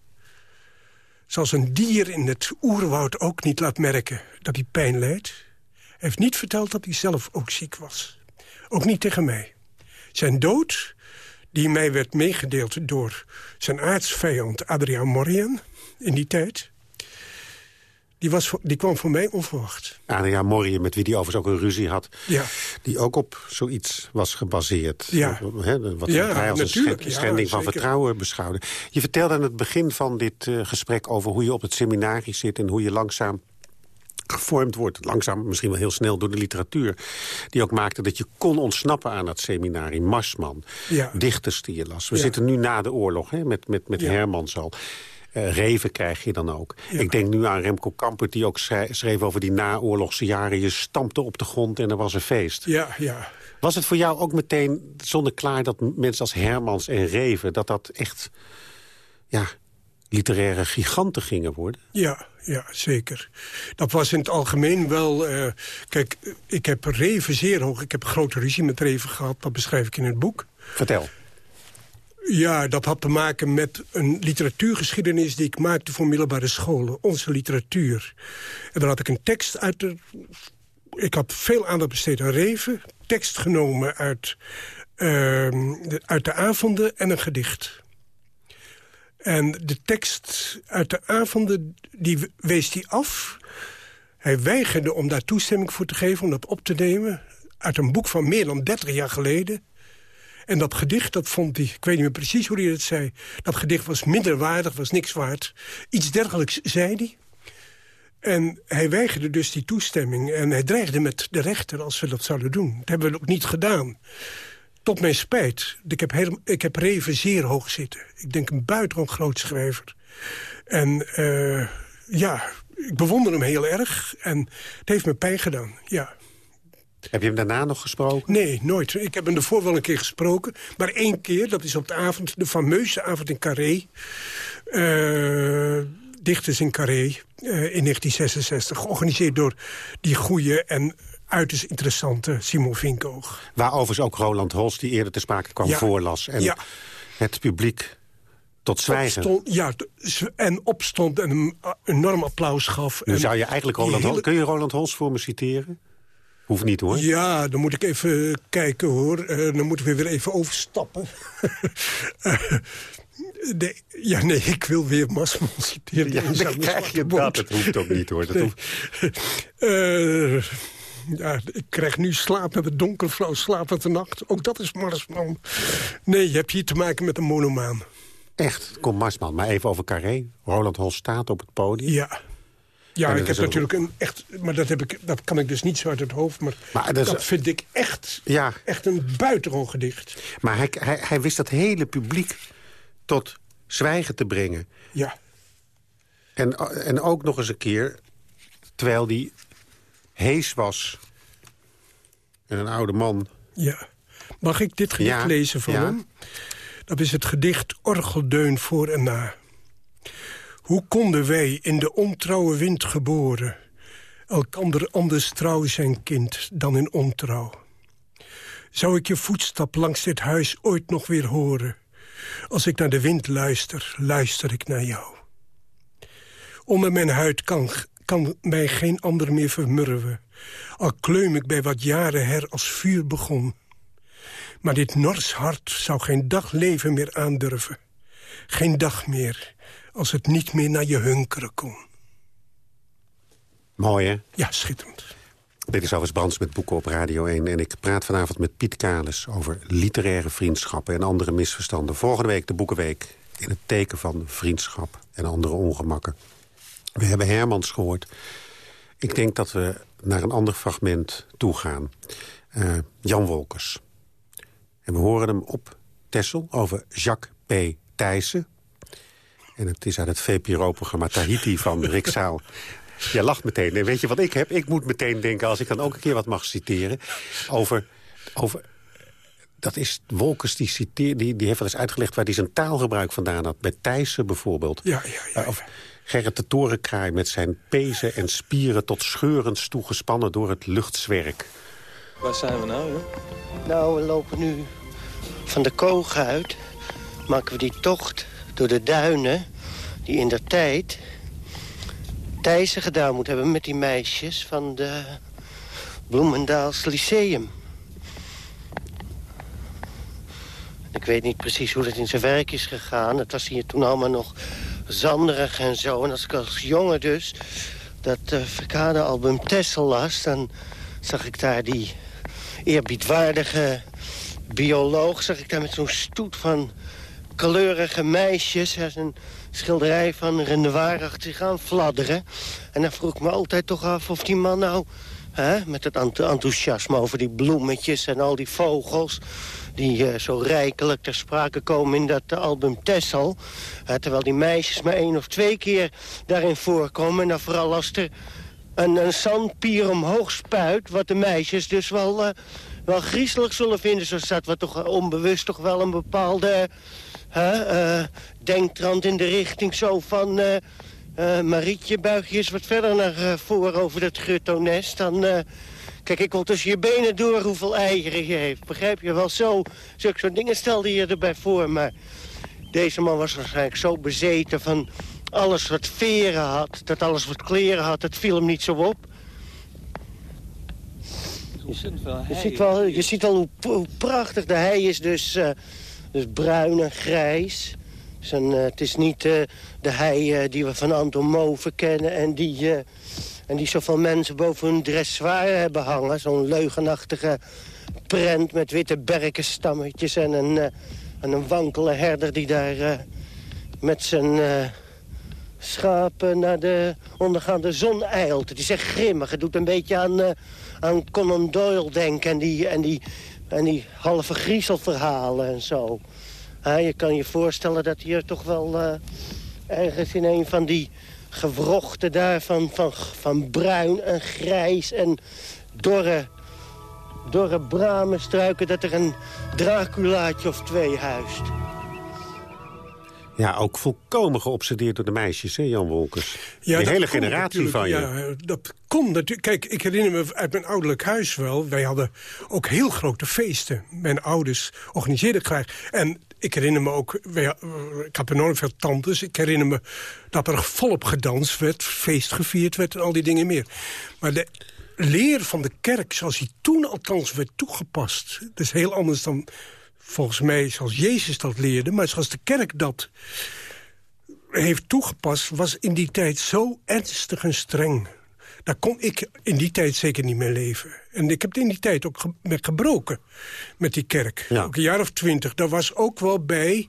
G: zoals een dier in het oerwoud ook niet laat merken... dat hij pijn leidt. Hij heeft niet verteld dat hij zelf ook ziek was. Ook niet tegen mij. Zijn dood, die mij werd meegedeeld door zijn aardsvijand Adriaan Morian in die tijd die, was, die kwam voor mij onverwacht.
F: Adriaan Morrie, met wie die overigens ook een ruzie had...
G: Ja.
F: die ook op zoiets was gebaseerd.
G: Ja.
F: wat ja, hij als een schending van vertrouwen beschouwde. Je vertelde aan het begin van dit uh, gesprek over hoe je op het seminarie zit... en hoe je langzaam gevormd wordt. Langzaam, misschien wel heel snel door de literatuur. Die ook maakte dat je kon ontsnappen aan dat seminarie. Marsman,
G: ja.
F: dichters die je las. We zitten nu na de oorlog, hè, met, met, met Hermans al. Uh, reven krijg je dan ook. Ik denk nu aan Remco Kampert die ook schreef over die naoorlogse jaren. Je stampte op de grond en er was een feest.
G: Ja, ja.
F: Was het voor jou ook meteen zonder klaar dat mensen als Hermans en Reven... dat dat echt ja, literaire giganten gingen worden?
G: Ja, ja, zeker. Dat was in het algemeen wel... Uh, kijk, ik heb Reven zeer hoog... Ik heb een grote ruzie met Reven gehad. Dat beschrijf ik in het boek.
F: Vertel.
G: Ja, dat had te maken met een literatuurgeschiedenis... die ik maakte voor middelbare scholen. Onze literatuur. En dan had ik een tekst uit de... Ik had veel aandacht besteed aan Reven. Tekst genomen uit, uh, de, uit de avonden en een gedicht. En de tekst uit de avonden, die wees hij af. Hij weigerde om daar toestemming voor te geven, om dat op te nemen. Uit een boek van meer dan 30 jaar geleden. En dat gedicht, dat vond hij, ik weet niet meer precies hoe hij het zei... dat gedicht was minderwaardig, was niks waard. Iets dergelijks zei hij. En hij weigerde dus die toestemming. En hij dreigde met de rechter als we dat zouden doen. Dat hebben we ook niet gedaan. Tot mijn spijt. Ik heb, heel, ik heb Reven zeer hoog zitten. Ik denk een buitengewoon groot schrijver. En uh, ja, ik bewonder hem heel erg. En het heeft me pijn gedaan, ja.
F: Heb je hem daarna nog gesproken?
G: Nee, nooit. Ik heb hem ervoor wel een keer gesproken. Maar één keer, dat is op de avond, de fameuze avond in Carré. Uh, Dichters in Carré uh, in 1966. Georganiseerd door die goede en uiterst interessante Simon Vinkoog.
F: Waar overigens ook Roland Holst, die eerder te sprake kwam, voorlas. En ja. het publiek tot zwijgen.
G: Opstond, ja, en opstond en een enorm applaus gaf.
F: Nu zou je eigenlijk Roland hele... Kun je Roland Holst voor me citeren? Hoeft niet hoor.
G: Ja, dan moet ik even kijken hoor. Uh, dan moeten we weer even overstappen. uh, nee, ja, nee, ik wil weer Masman citeren.
F: Ja, dan krijg je dat. Het hoeft ook niet hoor. Dat nee. hoeft...
G: Uh, ja, ik krijg nu slaap met het donker, vrouw slaap met de nacht. Ook dat is Marsman. Nee, je hebt hier te maken met een monomaan.
F: Echt, kom Marsman. Maar even over Carré. Roland Hol staat op het podium.
G: Ja. Ja, ik heb natuurlijk een echt... Maar dat, heb ik, dat kan ik dus niet zo uit het hoofd. Maar, maar dat, dat vind ik echt, ja. echt een buitengewoon gedicht.
F: Maar hij, hij, hij wist dat hele publiek tot zwijgen te brengen.
G: Ja.
F: En, en ook nog eens een keer, terwijl die hees was. En een oude man.
G: Ja. Mag ik dit gedicht lezen van hem? Dat is het gedicht Orgeldeun voor en na. Hoe konden wij in de ontrouwe wind geboren... elkander anders trouw zijn kind dan in ontrouw? Zou ik je voetstap langs dit huis ooit nog weer horen? Als ik naar de wind luister, luister ik naar jou. Onder mijn huid kan kan mij geen ander meer vermurwen. Al kleum ik bij wat jaren her als vuur begon. Maar dit nors hart zou geen dag leven meer aandurven. Geen dag meer, als het niet meer naar je hunkeren kon.
F: Mooi, hè?
G: Ja, schitterend.
F: Dit is Alves Brands met Boeken op Radio 1. En ik praat vanavond met Piet Kalis over literaire vriendschappen en andere misverstanden. Volgende week de Boekenweek in het teken van vriendschap en andere ongemakken. We hebben Hermans gehoord. Ik denk dat we naar een ander fragment toe gaan. Uh, Jan Wolkers. En we horen hem op Tessel over Jacques P. Thijssen. En het is uit het VPRO-programma Tahiti van Rick Zaal. Je lacht meteen. En weet je wat ik heb? Ik moet meteen denken, als ik dan ook een keer wat mag citeren... over, over dat is Wolkers, die, citeer, die, die heeft wel eens uitgelegd... waar hij zijn taalgebruik vandaan had. Bij Thijssen bijvoorbeeld.
G: Ja, ja, ja.
F: Of Gerrit de Torenkraai met zijn pezen en spieren... tot scheurens toegespannen door het luchtzwerk.
I: Waar zijn we nou, joh?
J: Nou, we lopen nu van de koog uit. Maken we die tocht door de duinen... die in der tijd Thijssen gedaan moet hebben met die meisjes... van de Bloemendaals Lyceum. Ik weet niet precies hoe dat in zijn werk is gegaan. Het was hier toen allemaal nog zanderig en zo. En als ik als jongen dus dat uh, verkade-album Tessel las... dan zag ik daar die eerbiedwaardige bioloog... zag ik daar met zo'n stoet van kleurige meisjes... en een schilderij van Renoir achter zich aan fladderen. En dan vroeg ik me altijd toch af of die man nou... Hè, met het enthousiasme over die bloemetjes en al die vogels die uh, zo rijkelijk ter sprake komen in dat album Tessel. Uh, terwijl die meisjes maar één of twee keer daarin voorkomen. En dan vooral als er een, een zandpier omhoog spuit... wat de meisjes dus wel, uh, wel griezelig zullen vinden. Zo staat wat toch onbewust toch wel een bepaalde Uh, denktrand in de richting zo van... Uh, uh, Marietje, buig je eens wat verder naar voren over dat gruttonest. Dan, kijk ik wel tussen je benen door hoeveel eieren je heeft. Begrijp je wel? Zo, zulke soort dingen stelde je erbij voor. Maar deze man was waarschijnlijk zo bezeten van alles wat veren had. Dat alles wat kleren had, dat viel hem niet zo op. Je, je, ziet wel, je ziet hoe, hoe prachtig de hei is dus... Dus bruin en grijs. Dus uh, het is niet uh, de hei uh, die we van Anton Moven kennen... en die, en die zoveel mensen boven hun dressoir hebben hangen. Zo'n leugenachtige prent met witte berkenstammetjes... en een, en een wankele herder die daar met zijn schapen naar de ondergaande zon eilt. Het is echt grimmig. Het doet een beetje aan, aan Conan Doyle denken en die... En die en die halve griezelverhalen en zo. je kan je voorstellen dat hier toch wel uh, ergens in een van die gewrochten daar van, van, van bruin en grijs en dorre, dorre bramenstruiken... dat er een Draculaatje of twee huist.
F: Ja, ook volkomen geobsedeerd door de meisjes, hè, Jan Wolkers? Ja, Die hele generatie van je.
G: Ja, dat kon natuurlijk. Kijk, ik herinner me uit mijn ouderlijk huis wel. Wij hadden ook heel grote feesten. Mijn ouders organiseerden graag. En ik herinner me ook, ik had enorm veel tantes. Ik herinner me dat er volop gedanst werd, feest gevierd werd en al die dingen meer. Maar de leer van de kerk, zoals die toen althans werd toegepast... dat is heel anders dan volgens mij zoals Jezus dat leerde... maar zoals de kerk dat heeft toegepast... was in die tijd zo ernstig en streng. Daar kon ik in die tijd zeker niet mee leven. En ik heb het in die tijd ook ge met gebroken met die kerk. Ook een jaar of twintig. Daar was ook wel bij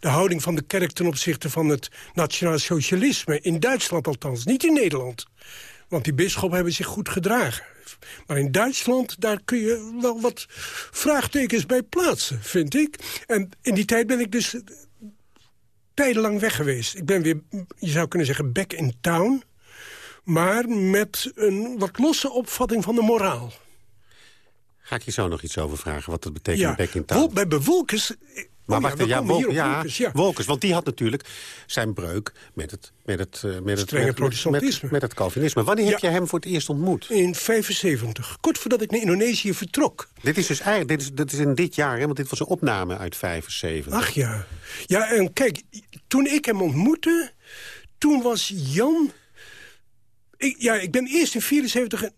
G: de houding van de kerk ten opzichte van het nationaal socialisme. In Duitsland althans, niet in Nederland. Want die bisschoppen hebben zich goed gedragen. Maar in Duitsland, daar kun je wel wat vraagtekens bij plaatsen, vind ik. En in die tijd ben ik dus tijdenlang weg geweest. Ik ben weer, je zou kunnen zeggen, back in town. Maar met een wat losse opvatting van de moraal.
F: Ga ik je zo nog iets over vragen, wat dat betekent back in town?
G: Bij Bewolkers
F: maar wacht, ja, Wolkers, ja, ja, Wolkers, want die had natuurlijk zijn breuk met het, met het, uh, met
G: het, met, protestantisme.
F: Met, met, het Calvinisme. Wanneer heb je hem voor het eerst ontmoet?
G: In 75, kort voordat ik naar Indonesië vertrok.
F: Dit is dus eigenlijk, dit is, dit is in dit jaar, hè, want dit was een opname uit 75.
G: Ach ja. Ja, en kijk, toen ik hem ontmoette, toen was Jan... Ik, ja, ik ben eerst in 74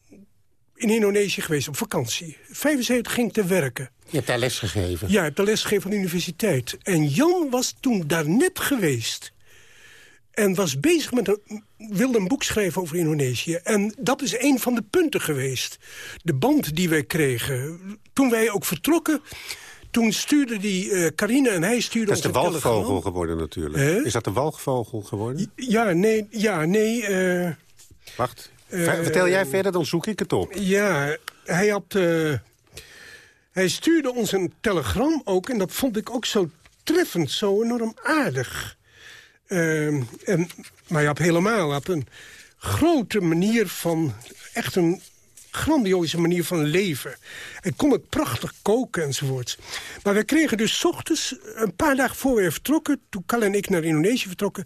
G: in Indonesië geweest op vakantie. 75 ging ik te werken.
F: Je hebt daar les gegeven?
G: Ja, ik heb daar les gegeven van de universiteit. En Jan was toen daar net geweest. En was bezig met een, wilde een boek schrijven over Indonesië. En dat is een van de punten geweest. De band die wij kregen. Toen wij ook vertrokken... Toen stuurde die uh, Carina en hij stuurde
F: Dat is de walgvogel geworden natuurlijk. Is dat de walgvogel geworden?
G: Ja, nee. Ja, nee uh,
F: Wacht. Uh, Vertel jij verder, dan zoek ik het op.
G: Ja, hij had... Hij stuurde ons een telegram ook, en dat vond ik ook zo treffend, zo enorm aardig. Uh, en, maar je had helemaal had een grote manier van, echt een grandioze manier van leven. En kon het prachtig koken enzovoorts. Maar we kregen dus ochtends, een paar dagen voor we vertrokken... toen Kal en ik naar Indonesië vertrokken...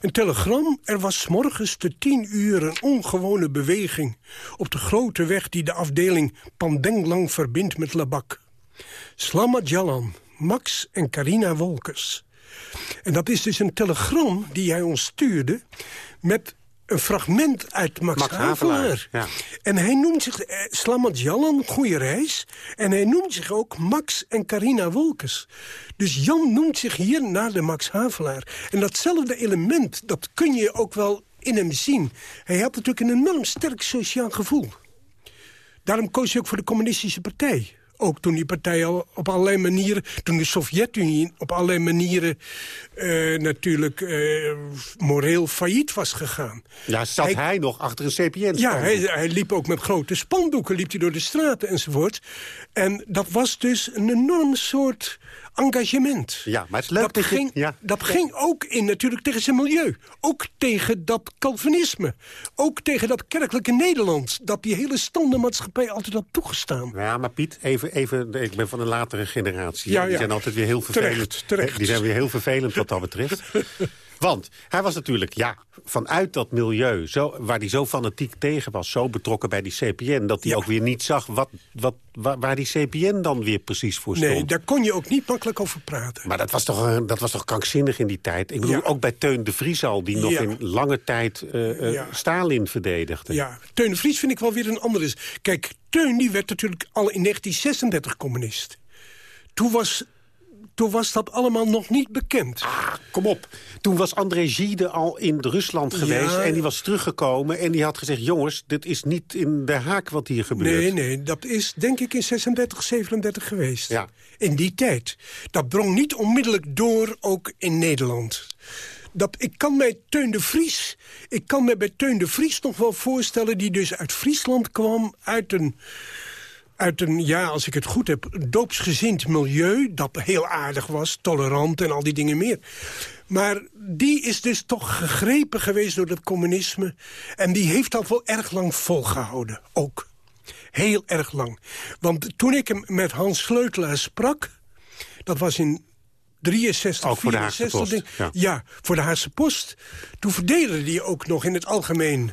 G: een telegram. Er was morgens te tien uur een ongewone beweging... op de grote weg die de afdeling Pandenglang verbindt met Labak. Slamat Jalan, Max en Carina Wolkers. En dat is dus een telegram die hij ons stuurde... met een fragment uit Max, Max Havelaar. Ja. En hij noemt zich eh, Slamat Jallan, goede reis. En hij noemt zich ook Max en Carina Wolkers. Dus Jan noemt zich hier naar de Max Havelaar. En datzelfde element, dat kun je ook wel in hem zien. Hij had natuurlijk een enorm sterk sociaal gevoel. Daarom koos hij ook voor de communistische partij ook toen die partij al op allerlei manieren... toen de Sovjet-Unie op allerlei manieren uh, natuurlijk uh, moreel failliet was gegaan.
F: Ja, zat hij, nog achter een CPN?
G: Ja, hij, hij, liep ook met grote spandoeken liep hij door de straten enzovoort. En dat was dus een enorm soort engagement.
F: Ja, maar het is leuk
G: dat,
F: dat je-
G: ging,
F: ja.
G: dat ging ook in natuurlijk tegen zijn milieu. Ook tegen dat Calvinisme. Ook tegen dat kerkelijke Nederland. Dat die hele standaardmaatschappij altijd had toegestaan.
F: Ja, maar Piet, even, even, ik ben van een latere generatie.
G: Ja,
F: Die
G: ja.
F: zijn altijd weer heel vervelend.
G: Terecht, terecht.
F: Die zijn weer heel vervelend wat dat betreft. Want hij was natuurlijk, ja, vanuit dat milieu... Zo, waar hij zo fanatiek tegen was, zo betrokken bij die CPN... dat hij ook weer niet zag wat, wat, waar, die CPN dan weer precies voor stond.
G: Nee, daar kon je ook niet makkelijk over praten.
F: Maar dat was, toch, dat was toch krankzinnig in die tijd? Ik bedoel,
G: Ja.
F: ook bij Teun de Vries al... die nog
G: Ja.
F: in lange tijd eh, eh. Stalin verdedigde.
G: Ja, Teun de Vries vind ik wel weer een andere. Kijk, Teun die werd natuurlijk al in 1936 communist. Toen was, toen was dat allemaal nog niet bekend.
F: Ah, kom op. Toen was André Gide al in Rusland geweest
G: Ja.
F: en die was teruggekomen... en die had gezegd, jongens, dit is niet in de haak wat hier gebeurt.
G: Nee, nee, dat is denk ik in 36, 37 geweest.
F: Ja.
G: In die tijd. Dat drong niet onmiddellijk door, ook in Nederland. Dat, ik kan mij Teun de Vries... Ik kan mij bij Teun de Vries nog wel voorstellen... die dus uit Friesland kwam, uit een... Uit een, ja, als ik het goed heb, doopsgezind milieu... dat heel aardig was, tolerant en al die dingen meer. Maar die is dus toch gegrepen geweest door dat communisme. En die heeft dat wel erg lang volgehouden, ook. Heel erg lang. Want toen ik hem met Hans Sleutelaar sprak... dat was in 63,
F: Ook voor de Haagse
G: 64...
F: Post,
G: denk-
F: ja.
G: ja, voor de Haagse Post. Toen verdedigde hij ook nog in het algemeen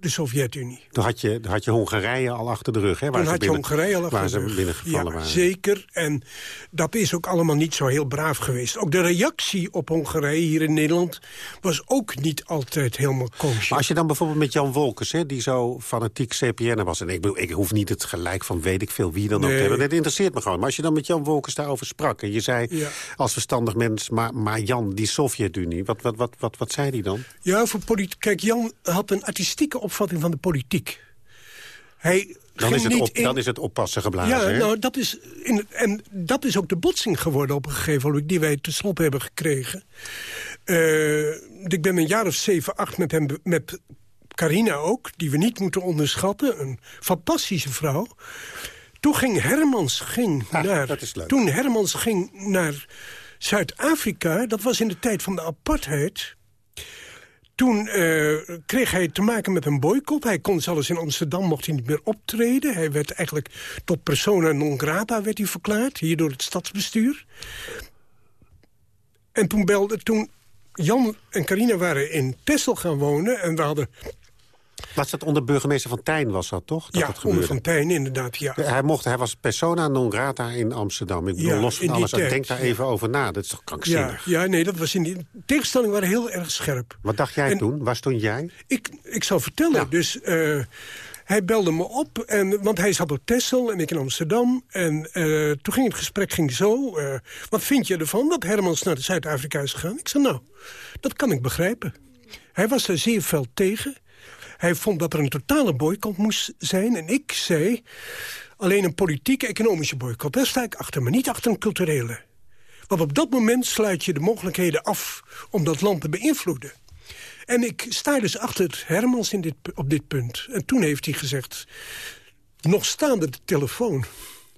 G: de Sovjet-Unie.
F: Toen had je, had je Hongarije al achter de rug, hè? Waar
G: Toen
F: ze
G: had je
F: binnen-
G: Hongarije al achter
F: Waar
G: de
F: ze
G: rug.
F: binnengevallen
G: ja,
F: waren.
G: Zeker. En dat is ook allemaal niet zo heel braaf geweest. Ook de reactie op Hongarije hier in Nederland... was ook niet altijd helemaal koosje.
F: Maar als je dan bijvoorbeeld met Jan Wolkers, hè, die zo fanatiek CPN'er was... en ik, bedoel, ik hoef niet het gelijk van weet ik veel wie dan ook te hebben. Dat interesseert me gewoon. Maar als je dan met Jan Wolkers daarover sprak... en je zei
G: Ja.
F: als verstandig mens, maar, maar Jan, die Sovjet-Unie... Wat, wat, wat, wat, wat zei hij dan?
G: Ja, voor politiek. Kijk, Jan had een artistieke opvatting van de politiek. Hij
F: Dan is, het
G: niet
F: op,
G: in...
F: dan is het oppassen geblazen,
G: Ja, nou, dat is in, en dat is ook de botsing geworden op een gegeven moment... die wij tenslotte hebben gekregen. Eh, ik ben een jaar of zeven, acht met hem, met Carina ook... die we niet moeten onderschatten, een fantastische vrouw. Toen ging Hermans ging naar...
F: Dat is leuk.
G: Toen Hermans ging naar Zuid-Afrika... dat was in de tijd van de apartheid... Toen eh, kreeg hij te maken met een boycott. Hij kon zelfs in Amsterdam mocht hij niet meer optreden. Hij werd eigenlijk tot persona non grata werd hij verklaard, hier door het stadsbestuur. En toen belde, toen Jan en Carina waren in Texel gaan wonen en we hadden
F: Was dat onder burgemeester Van Tijn, was dat toch? Dat
G: ja, onder? Van Tijn inderdaad, ja.
F: Hij, mocht, hij was persona non grata in Amsterdam. Ik bedoel,
G: Ja,
F: los van alles,
G: tijd,
F: denk daar
G: ja.
F: even over na. Dat is toch
G: Ja,
F: krankzinnig?
G: ja, nee, dat was in die tegenstellingen waren heel erg scherp.
F: Wat dacht jij
G: En-
F: toen? Waar stond jij?
G: Ik, ik zal vertellen. Dus eh, hij belde me op, en, want hij zat op Texel en ik in Amsterdam. En eh, toen ging het gesprek ging zo. eh, wat vind je ervan dat Hermans naar Zuid-Afrika is gegaan? Ik zei, nou, dat kan ik begrijpen. Hij was er zeer fel tegen. Hij vond dat er een totale boycott moest zijn. En ik zei, alleen een politieke, economische boycott. Daar sta ik achter, maar niet achter een culturele. Want op dat moment sluit je de mogelijkheden af om dat land te beïnvloeden. En ik sta dus achter Hermans in dit, op dit punt. En toen heeft hij gezegd, nog staande de telefoon...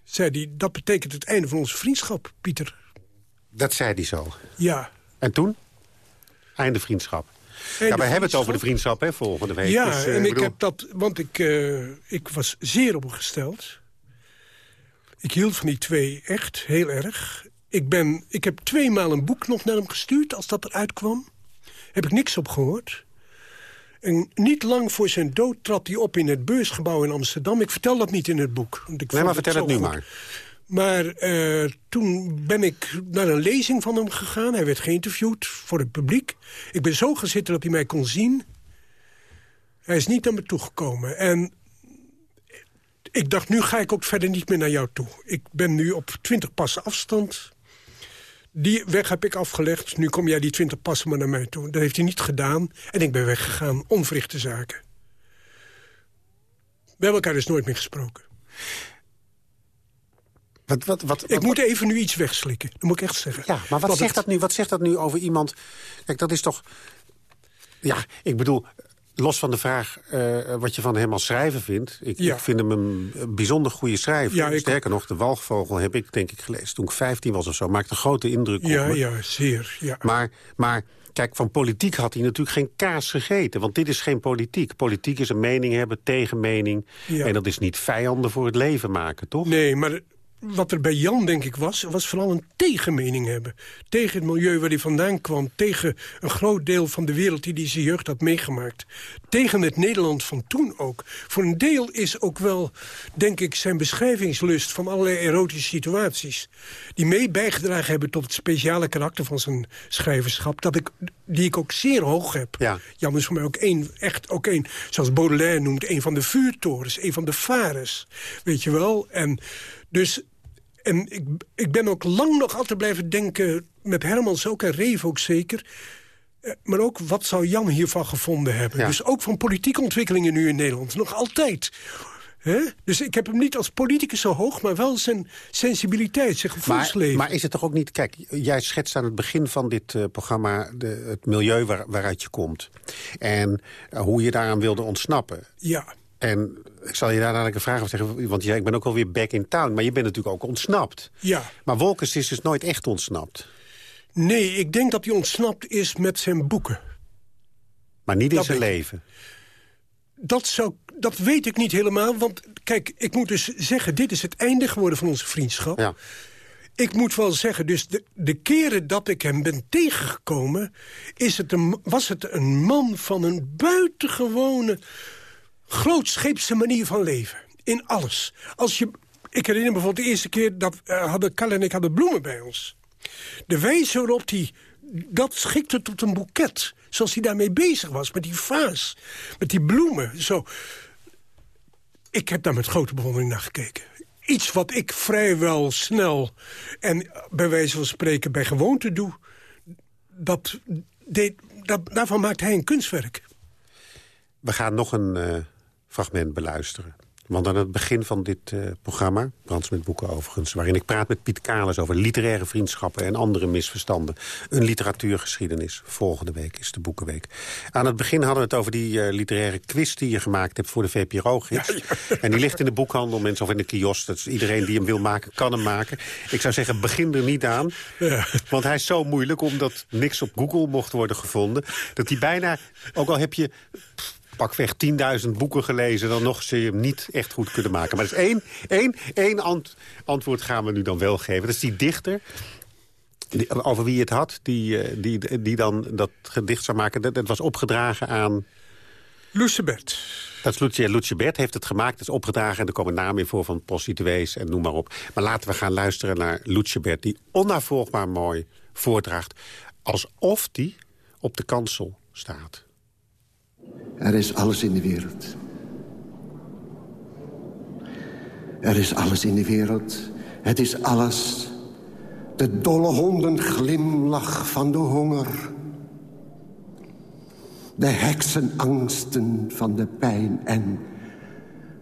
G: zei hij, dat betekent het einde van onze vriendschap, Pieter.
F: Dat zei hij zo.
G: Ja.
F: En toen? Einde vriendschap. Ja, wij hebben het over de vriendschap hè, volgende week.
G: Ja,
F: dus, eh,
G: en ik
F: bedoel-
G: heb dat, want ik, eh, ik was zeer op hem gesteld. Ik hield van die twee echt, heel erg. Ik, ben, ik heb tweemaal een boek nog naar hem gestuurd als dat eruit kwam. Heb ik niks op gehoord. En niet lang voor zijn dood trad hij op in het beursgebouw in Amsterdam. Ik vertel dat niet in het boek. Want ik
F: Nee, maar vertel het nu
G: goed.
F: maar.
G: Maar eh, toen ben ik naar een lezing van hem gegaan. Hij werd geïnterviewd voor het publiek. Ik ben zo gaan zitten dat hij mij kon zien. Hij is niet naar me toegekomen. En ik dacht, nu ga ik ook verder niet meer naar jou toe. Ik ben nu op 20 passen afstand. Die weg heb ik afgelegd. Nu kom jij die 20 passen maar naar mij toe. Dat heeft hij niet gedaan. En ik ben weggegaan, onverrichte zaken. We hebben elkaar dus nooit meer gesproken.
F: Wat, wat, wat,
G: Ik moet even nu iets wegslikken. Dat moet ik echt zeggen.
F: Ja, maar wat zegt,
G: het-
F: dat nu, wat zegt dat nu over iemand... Kijk, dat is toch... Ja, ik bedoel... los van de vraag uh, wat je van hem als schrijver vindt. Ik, ik vind hem een bijzonder goede schrijver.
G: Ja,
F: Sterker nog, de Walgvogel heb ik denk ik gelezen toen ik 15 was of zo. Maakte een grote indruk
G: ja,
F: op me.
G: Ja, zeer. Ja.
F: Maar, maar kijk, van politiek had hij natuurlijk geen kaas gegeten. Want dit is geen politiek. Politiek is een mening hebben, tegenmening. En dat is niet vijanden voor het leven maken, toch?
G: Nee, maar wat er bij Jan, denk ik, was... was vooral een tegenmening hebben. Tegen het milieu waar hij vandaan kwam. Tegen een groot deel van de wereld die hij zijn jeugd had meegemaakt. Tegen het Nederland van toen ook. Voor een deel is ook wel, denk ik, zijn beschrijvingslust... van allerlei erotische situaties... die mee bijgedragen hebben tot het speciale karakter van zijn schrijverschap... Dat ik, die ik ook zeer hoog heb.
F: Ja.
G: Jan is voor mij ook één, echt ook één... zoals Baudelaire noemt, een van de vuurtorens. Een van de vares, weet je wel. En dus en ik, ik ben ook lang nog altijd blijven denken... met Hermans ook en Reef ook zeker... Eh, maar ook, wat zou Jan hiervan gevonden hebben?
F: Ja.
G: Dus ook van politieke ontwikkelingen nu in Nederland. Nog altijd. Dus ik heb hem niet als politicus zo hoog... maar wel zijn sensibiliteit, zijn
F: Maar,
G: gevoelsleven.
F: maar is het toch ook niet... Kijk, jij schetst aan het begin van dit uh, programma... De, het milieu waar, waaruit je komt. En uh, hoe je daaraan wilde ontsnappen.
G: Ja.
F: En ik zal je daar dadelijk een vraag over zeggen... want ja, ik ben ook alweer back in town. Maar je bent natuurlijk ook ontsnapt.
G: Ja.
F: Maar Wolkers is dus nooit echt ontsnapt.
G: Nee, ik denk dat hij ontsnapt is met zijn boeken.
F: Maar niet in
G: Dat
F: zijn leven.
G: Dat, zou, dat weet ik niet helemaal, want kijk, ik moet dus zeggen... dit is het einde geworden van onze vriendschap.
F: Ja.
G: Ik moet wel zeggen, dus de, de keren dat ik hem ben tegengekomen... Is het een, was het een man van een buitengewone grootscheepse manier van leven. In alles. Als je, ik herinner me bijvoorbeeld de eerste keer dat uh, hadden Kalle en ik hadden bloemen bij ons. De wijze waarop hij dat schikte tot een boeket. Zoals hij daarmee bezig was, met die vaas. Met die bloemen. Zo. Ik heb daar met grote bewondering naar gekeken. Iets wat ik vrijwel snel en bij wijze van spreken bij gewoonte doe. Dat, deed, dat, daarvan maakt hij een kunstwerk.
F: We gaan nog een uh, fragment beluisteren. Want aan het begin van dit uh, programma, Brands met Boeken overigens... waarin ik praat met Piet Kalis over literaire vriendschappen en andere misverstanden... een literatuurgeschiedenis. Volgende week is de Boekenweek. Aan het begin hadden we het over die uh, literaire quiz die je gemaakt hebt... voor de VPRO-gids. Ja, ja. En die ligt in de boekhandel, mensen, of in de kiosk. Is iedereen die hem wil maken, kan hem maken. Ik zou zeggen, begin er niet aan.
G: Ja.
F: Want hij is zo moeilijk, omdat niks op Google mocht worden gevonden... dat hij bijna, ook al heb je pakweg 10.000 boeken gelezen... dan nog ze hem niet echt goed kunnen maken. Maar er is één, één, één ant antwoord gaan we nu dan wel geven. Dat is die dichter die, over wie het had... Die, die, die dan dat gedicht zou maken. Dat, dat was opgedragen aan...
G: Lucebert.
F: Dat is Lucie, Lucie Bert heeft het gemaakt, het is opgedragen... en er komen namen in voor van prostituees en noem maar op. Maar laten we gaan luisteren naar Lucie Bert... die onnavolgbaar mooi voordraagt... alsof die op de kansel staat.
K: Er is alles in de wereld. Er is alles in de wereld. Het is alles. De dolle honden glimlach van de honger. De heksenangsten van de pijn en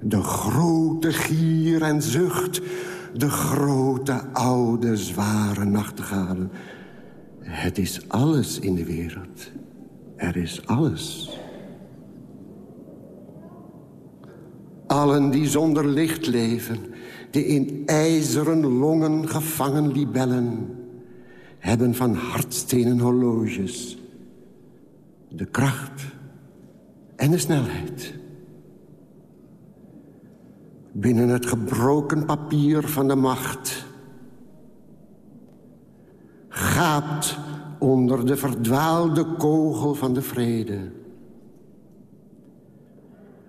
K: de grote gier en zucht. De grote oude zware nachtegalen. Het is alles in de wereld. Er is alles. Allen die zonder licht leven, die in ijzeren longen gevangen libellen, hebben van hardstenen horloges de kracht en de snelheid. Binnen het gebroken papier van de macht gaapt onder de verdwaalde kogel van de vrede.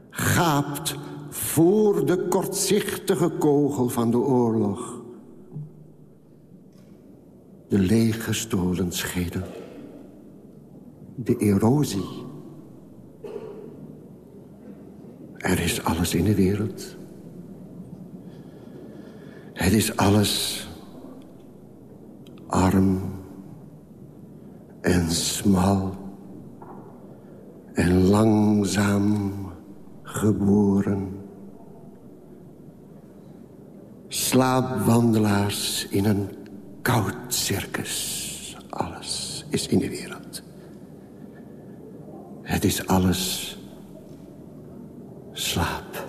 K: Gaapt voor de kortzichtige kogel van de oorlog. De leeggestolen schedel. De erosie. Er is alles in de wereld. Het is alles arm en smal en langzaam geboren. Slaapwandelaars in een koud circus. Alles is in de wereld. Het is alles slaap.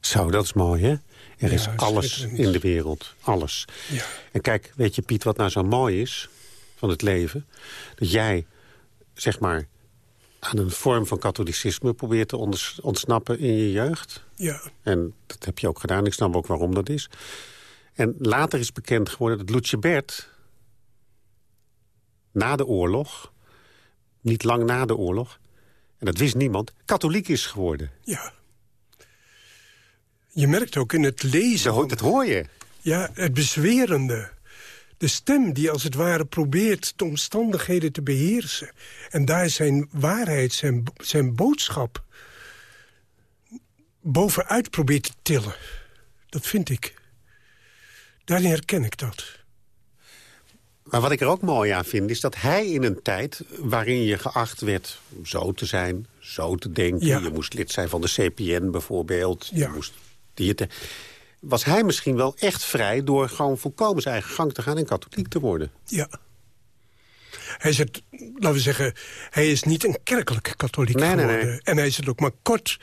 F: Zo, dat is mooi, hè? Er is
G: Ja,
F: alles in de wereld. Alles.
G: Ja.
F: En kijk, weet je, Piet, wat nou zo mooi is van het leven? Dat jij, zeg maar, aan een vorm van katholicisme probeert te ontsnappen in je jeugd.
G: Ja.
F: En dat heb je ook gedaan. Ik snap ook waarom dat is. En later is bekend geworden dat Loetje Bert... na de oorlog, niet lang na de oorlog... en dat wist niemand, katholiek is geworden.
G: Ja. Je merkt ook in het lezen...
F: Dat, dat hoor je.
G: Ja, het bezwerende. De stem die als het ware probeert de omstandigheden te beheersen. En daar zijn waarheid, zijn, zijn boodschap... bovenuit probeert te tillen. Dat vind ik. Daarin herken ik dat.
F: Maar wat ik er ook mooi aan vind, is dat hij in een tijd... waarin je geacht werd zo te zijn, zo te denken...
G: Ja.
F: je moest lid zijn van de CPN bijvoorbeeld...
G: Ja.
F: Je moest diëten, was hij misschien wel echt vrij... door gewoon volkomen zijn eigen gang te gaan en katholiek te worden.
G: Ja. Hij is het, laten we zeggen, hij is niet een kerkelijk katholiek
F: Nee,
G: geworden.
F: nee.
G: En hij is het ook maar kort.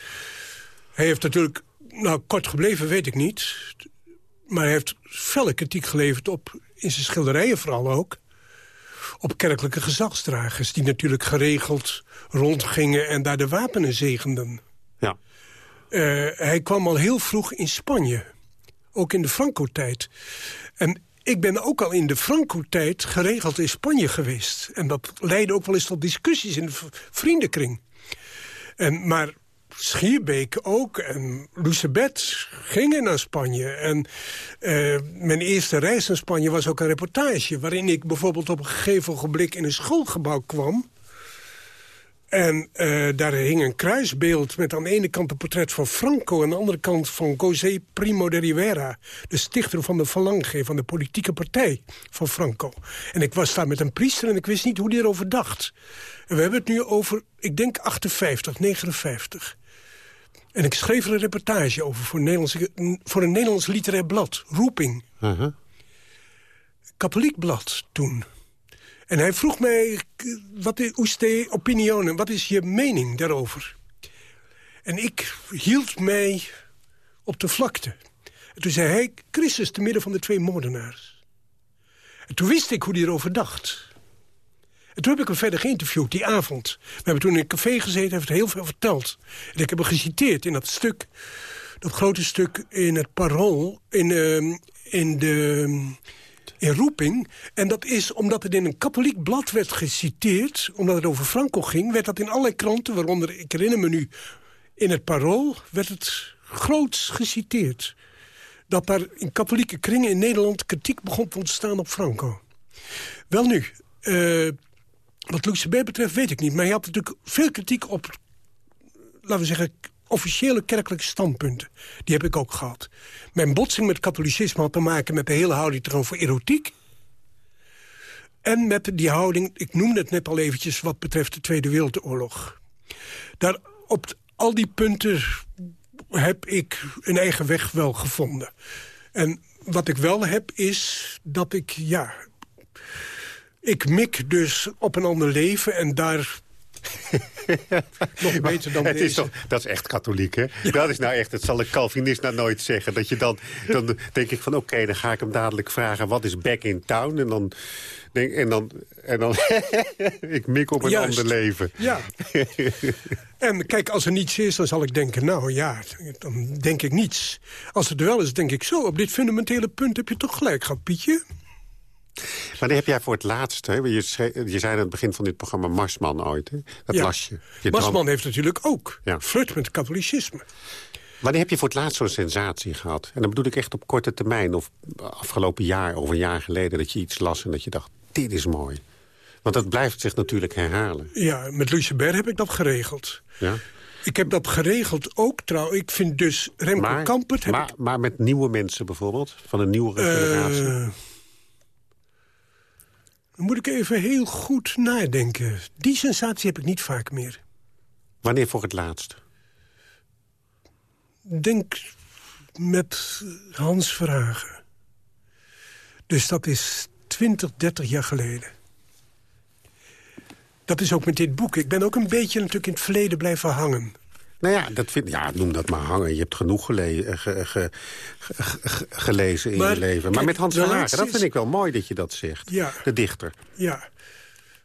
G: Hij heeft natuurlijk, nou kort gebleven weet ik niet. Maar hij heeft felle kritiek geleverd op, in zijn schilderijen vooral ook... op kerkelijke gezagsdragers die natuurlijk geregeld rondgingen... en daar de wapenen zegenden.
F: Ja.
G: Eh, hij kwam al heel vroeg in Spanje. Ook in de Franco-tijd. En ik ben ook al in de Franco-tijd geregeld in Spanje geweest. En dat leidde ook wel eens tot discussies in de vriendenkring. En, maar Schierbeek ook en Lucebet gingen naar Spanje. En eh, mijn eerste reis naar Spanje was ook een reportage... waarin ik bijvoorbeeld op een gegeven ogenblik in een schoolgebouw kwam... En eh, daar hing een kruisbeeld met aan de ene kant een portret van Franco... en aan de andere kant van José Primo de Rivera... de stichter van de Falange, van de politieke partij van Franco. En ik was daar met een priester en ik wist niet hoe die erover dacht. En we hebben het nu over, ik denk 58, 59. En ik schreef er een reportage over voor een Nederlands, voor een Nederlands literair blad, Roeping. Katholiek blad toen. En hij vroeg mij, wat is uste opinione, wat is je mening daarover? En ik hield mij op de vlakte. En toen zei hij, Christus te midden van de twee moordenaars. En toen wist ik hoe hij erover dacht. En toen heb ik hem verder geïnterviewd, die avond. We hebben toen in een café gezeten, heeft heel veel verteld. En ik heb hem geciteerd in dat stuk, dat grote stuk in het Parool... in, ehm, in de in Roeping. En dat is omdat het in een katholiek blad werd geciteerd... omdat het over Franco ging, werd dat in allerlei kranten... waaronder, ik herinner me nu, in het Parool... werd het groots geciteerd. Dat daar in katholieke kringen in Nederland... kritiek begon te ontstaan op Franco. Wel nu, eh, wat Lucebert betreft weet ik niet... maar hij had natuurlijk veel kritiek op, laten we zeggen officiële kerkelijke standpunten. Die heb ik ook gehad. Mijn botsing met katholicisme had te maken met de hele houding over erotiek. En met die houding, ik noemde het net al eventjes... wat betreft de Tweede Wereldoorlog. Daar, op al die punten heb ik een eigen weg wel gevonden. En wat ik wel heb is dat ik, ja... Ik mik dus op een ander leven en daar nog beter dan
F: het
G: deze.
F: is toch, dat is echt katholiek, hè? Dat is nou echt, dat zal een Calvinist nou nooit zeggen. Dat je dan, dan denk ik van, oké, dan ga ik hem dadelijk vragen... wat is back in town? En dan, denk, en dan, en dan ik mik op een
G: Juist.
F: ander leven.
G: Ja. En kijk, als er niets is, dan zal ik denken... nou ja, dan denk ik niets. Als het er wel is, denk ik zo... op dit fundamentele punt heb je toch gelijk gehad, Pietje.
F: Wanneer heb jij voor het laatst, hè? Je, zei aan het begin van dit programma Marsman ooit, hè? Dat
G: Ja.
F: las je. je
G: Marsman heeft natuurlijk ook
F: Ja.
G: flirt met katholicisme.
F: Wanneer heb je voor het laatst zo'n sensatie gehad? En dan bedoel ik echt op korte termijn. Of afgelopen jaar of een jaar geleden dat je iets las... en dat je dacht, dit is mooi. Want dat blijft zich natuurlijk herhalen.
G: Ja, met Lucebert heb ik dat geregeld.
F: Ja?
G: Ik heb dat geregeld ook trouw. Ik vind dus Remco
F: Maar,
G: Kampert...
F: Maar, maar met nieuwe mensen bijvoorbeeld? Van een nieuwere
G: ik,
F: generatie?
G: Eh, dan moet ik even heel goed nadenken. Die sensatie heb ik niet vaak meer.
F: Wanneer voor het laatst?
G: Denk met Hans Verhagen. Dus dat is 20, 30 jaar geleden. Dat is ook met dit boek. Ik ben ook een beetje natuurlijk in het verleden blijven hangen.
F: Nou ja, dat vind, ja, noem dat maar hangen. Je hebt genoeg gele, eh, ge, ge, ge, gelezen in
G: Maar,
F: je leven. Maar
G: kijk,
F: met Hans
G: laatste
F: dat vind ik wel mooi dat je dat zegt.
G: Ja.
F: De dichter.
G: Ja.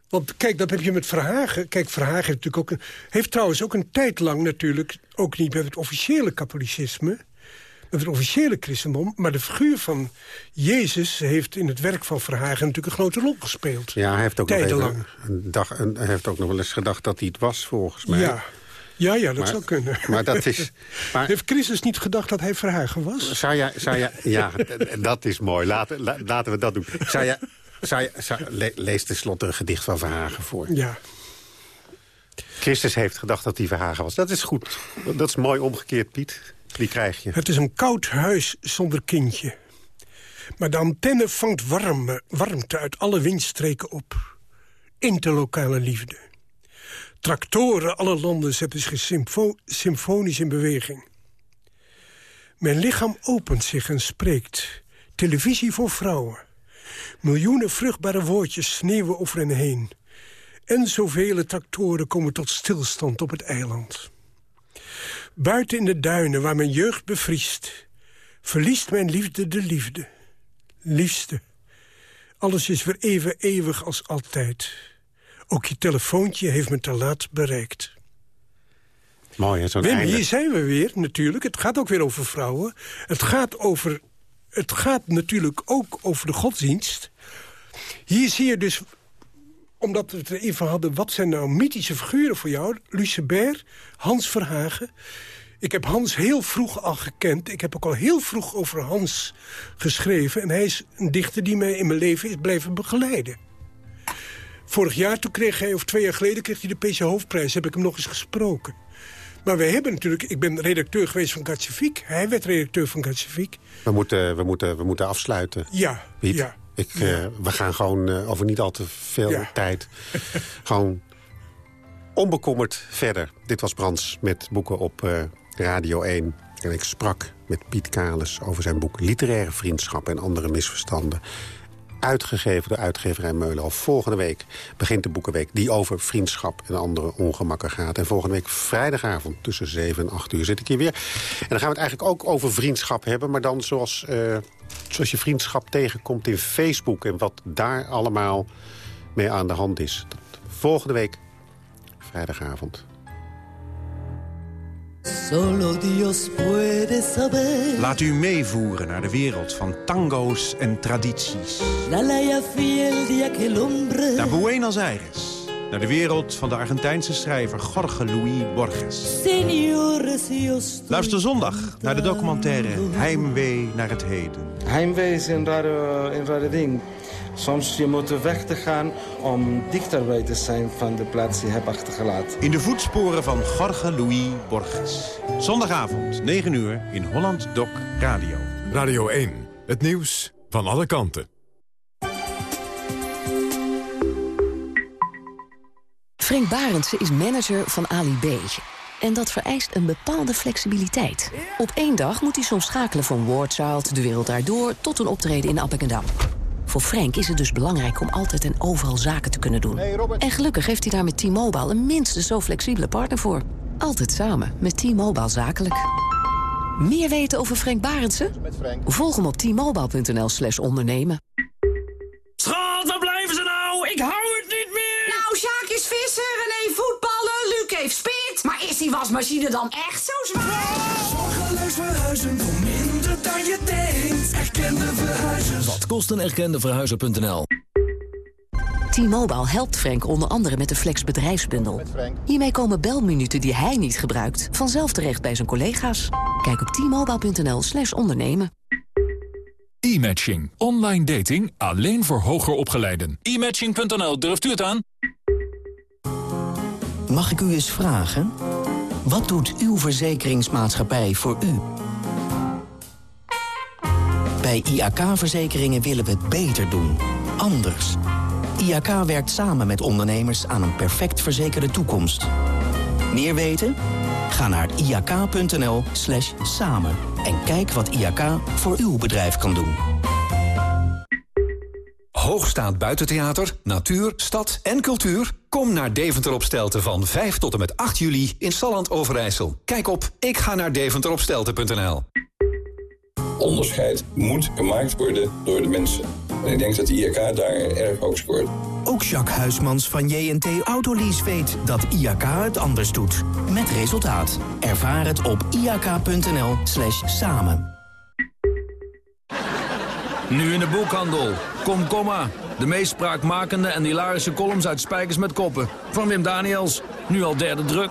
G: Want kijk, dat heb je met Verhagen. Kijk, Verhagen heeft natuurlijk ook een, heeft trouwens ook een tijd lang natuurlijk... ook niet met het officiële katholicisme... met het officiële christendom... maar de figuur van Jezus heeft in het werk van Verhagen... natuurlijk een grote rol gespeeld.
F: Ja, hij heeft ook, nog even een dag, een, hij heeft ook nog wel eens gedacht dat hij het was, volgens mij.
G: Ja. Ja, ja, dat
F: Maar-
G: zou kunnen.
F: maar dat is- maar-
G: Heeft Christus niet gedacht dat hij Verhagen was?
F: Zou jij, zou jij, ja, dat is mooi. Laten, la- laten we dat doen. Zou jij, zou je, zou, le- lees tenslotte een gedicht van Verhagen voor.
G: Ja.
F: Christus heeft gedacht dat hij Verhagen was. Dat is goed. Dat is mooi omgekeerd, Piet. Die krijg je.
G: Het is een koud huis zonder kindje. Maar de antenne vangt warme, warmte uit alle windstreken op. Interlokale liefde. Tractoren alle landen zetten zich symfo- symfonisch in beweging. Mijn lichaam opent zich en spreekt. Televisie voor vrouwen. Miljoenen vruchtbare woordjes sneeuwen over hen heen. En zoveel tractoren komen tot stilstand op het eiland. Buiten in de duinen waar mijn jeugd bevriest... verliest mijn liefde de liefde. Liefste, alles is weer even eeuwig als altijd. Ook je telefoontje heeft me te laat bereikt.
F: Mooi, hè,
G: Wim,
F: einde.
G: hier zijn we weer, natuurlijk. Het gaat ook weer over vrouwen. Het gaat, over, het gaat natuurlijk ook over de godsdienst. Hier zie je dus, omdat we het er even hadden... wat zijn nou mythische figuren voor jou? Lucebert, Hans Verhagen. Ik heb Hans heel vroeg al gekend. Ik heb ook al heel vroeg over Hans geschreven. En hij is een dichter die mij in mijn leven is blijven begeleiden. Vorig jaar, toen kreeg hij, of twee jaar geleden... kreeg hij de PC Hoofdprijs, heb ik hem nog eens gesproken. Maar wij hebben natuurlijk... Ik ben redacteur geweest van Gatjeviek. Hij werd redacteur van Gatjeviek.
F: We moeten, we, moeten, we moeten afsluiten.
G: Ja,
F: Piet.
G: ja.
F: Ik, eh, we gaan gewoon eh, over niet al te veel
G: Ja.
F: tijd... gewoon onbekommerd verder. Dit was Brands met boeken op eh, Radio 1. En ik sprak met Piet Kalis over zijn boek Literaire Vriendschap en andere misverstanden. Uitgegeven door uitgeverij Meulenhof. Volgende week begint de Boekenweek die over vriendschap en andere ongemakken gaat. En volgende week vrijdagavond tussen 7 en 8 uur zit ik hier weer. En dan gaan we het eigenlijk ook over vriendschap hebben. Maar dan zoals, eh, zoals je vriendschap tegenkomt in Facebook. En wat daar allemaal mee aan de hand is. Volgende week vrijdagavond.
L: Solo Dios puede saber.
M: Laat u meevoeren naar de wereld van tango's en tradities.
L: La ley fiel de aquel hombre.
M: Naar Buenos Aires. Naar de wereld van de Argentijnse schrijver Jorge Luis Borges.
L: Señores, yo estoy
M: Luister zondag naar de documentaire Heimwee naar het heden.
N: Heimwee is een rare, een rare ding. Soms je moet weg te gaan om dichterbij te zijn van de plaats die je hebt achtergelaten.
M: In de voetsporen van Jorge Luis Borges. Zondagavond, 9 uur, in Holland Doc Radio.
E: Radio 1, het nieuws van alle kanten.
O: Frank Barendse is manager van Ali B. En dat vereist een bepaalde flexibiliteit. Op één dag moet hij soms schakelen van Wardchild, De Wereld Daardoor... tot een optreden in Appingedam. Voor Frank is het dus belangrijk om altijd en overal zaken te kunnen doen. En gelukkig heeft hij daar met T-Mobile een minstens zo flexibele partner voor. Altijd samen met T-Mobile Zakelijk. Meer weten over Frank Barendse? Volg hem op t-mobile.nl slash ondernemen.
P: Schat, waar blijven ze nou? Ik hou het niet meer!
Q: Nou, Sjaak is vissen, René voetballen, Luc heeft spit. Maar is die wasmachine dan echt zo zwaar?
P: Zorgeloos verhuizen je denkt. Erkende verhuizers.
D: Wat kost een erkende verhuizer.nl?
O: T-Mobile helpt Frank onder andere met de Flex bedrijfsbundel. Hiermee komen belminuten die hij niet gebruikt... vanzelf terecht bij zijn collega's. Kijk op t-mobile.nl slash ondernemen.
R: E-matching. Online dating alleen voor hoger opgeleiden. E-matching.nl, durft u het aan?
S: Mag ik u eens vragen? Wat doet uw verzekeringsmaatschappij voor u? Bij IAK-verzekeringen willen we het beter doen. Anders. IAK werkt samen met ondernemers aan een perfect verzekerde toekomst. Meer weten? Ga naar iak.nl slash samen en kijk wat IAK voor uw bedrijf kan doen.
T: hoogstaand buitentheater, natuur, stad en cultuur? Kom naar Deventer op Stelten van 5 tot en met 8 juli in Salland Overijssel. Kijk op ik ga naar deventeropstelten.nl.
I: Onderscheid moet gemaakt worden door de mensen. En ik denk dat de IAK daar erg hoog scoort.
S: Ook Jacques Huismans van JNT Autolease weet dat IAK het anders doet. Met resultaat. Ervaar het op iak.nl slash samen.
U: Nu in de boekhandel. Kom, komma. De meest spraakmakende en hilarische columns uit Spijkers met Koppen. Van Wim Daniels. Nu al derde druk.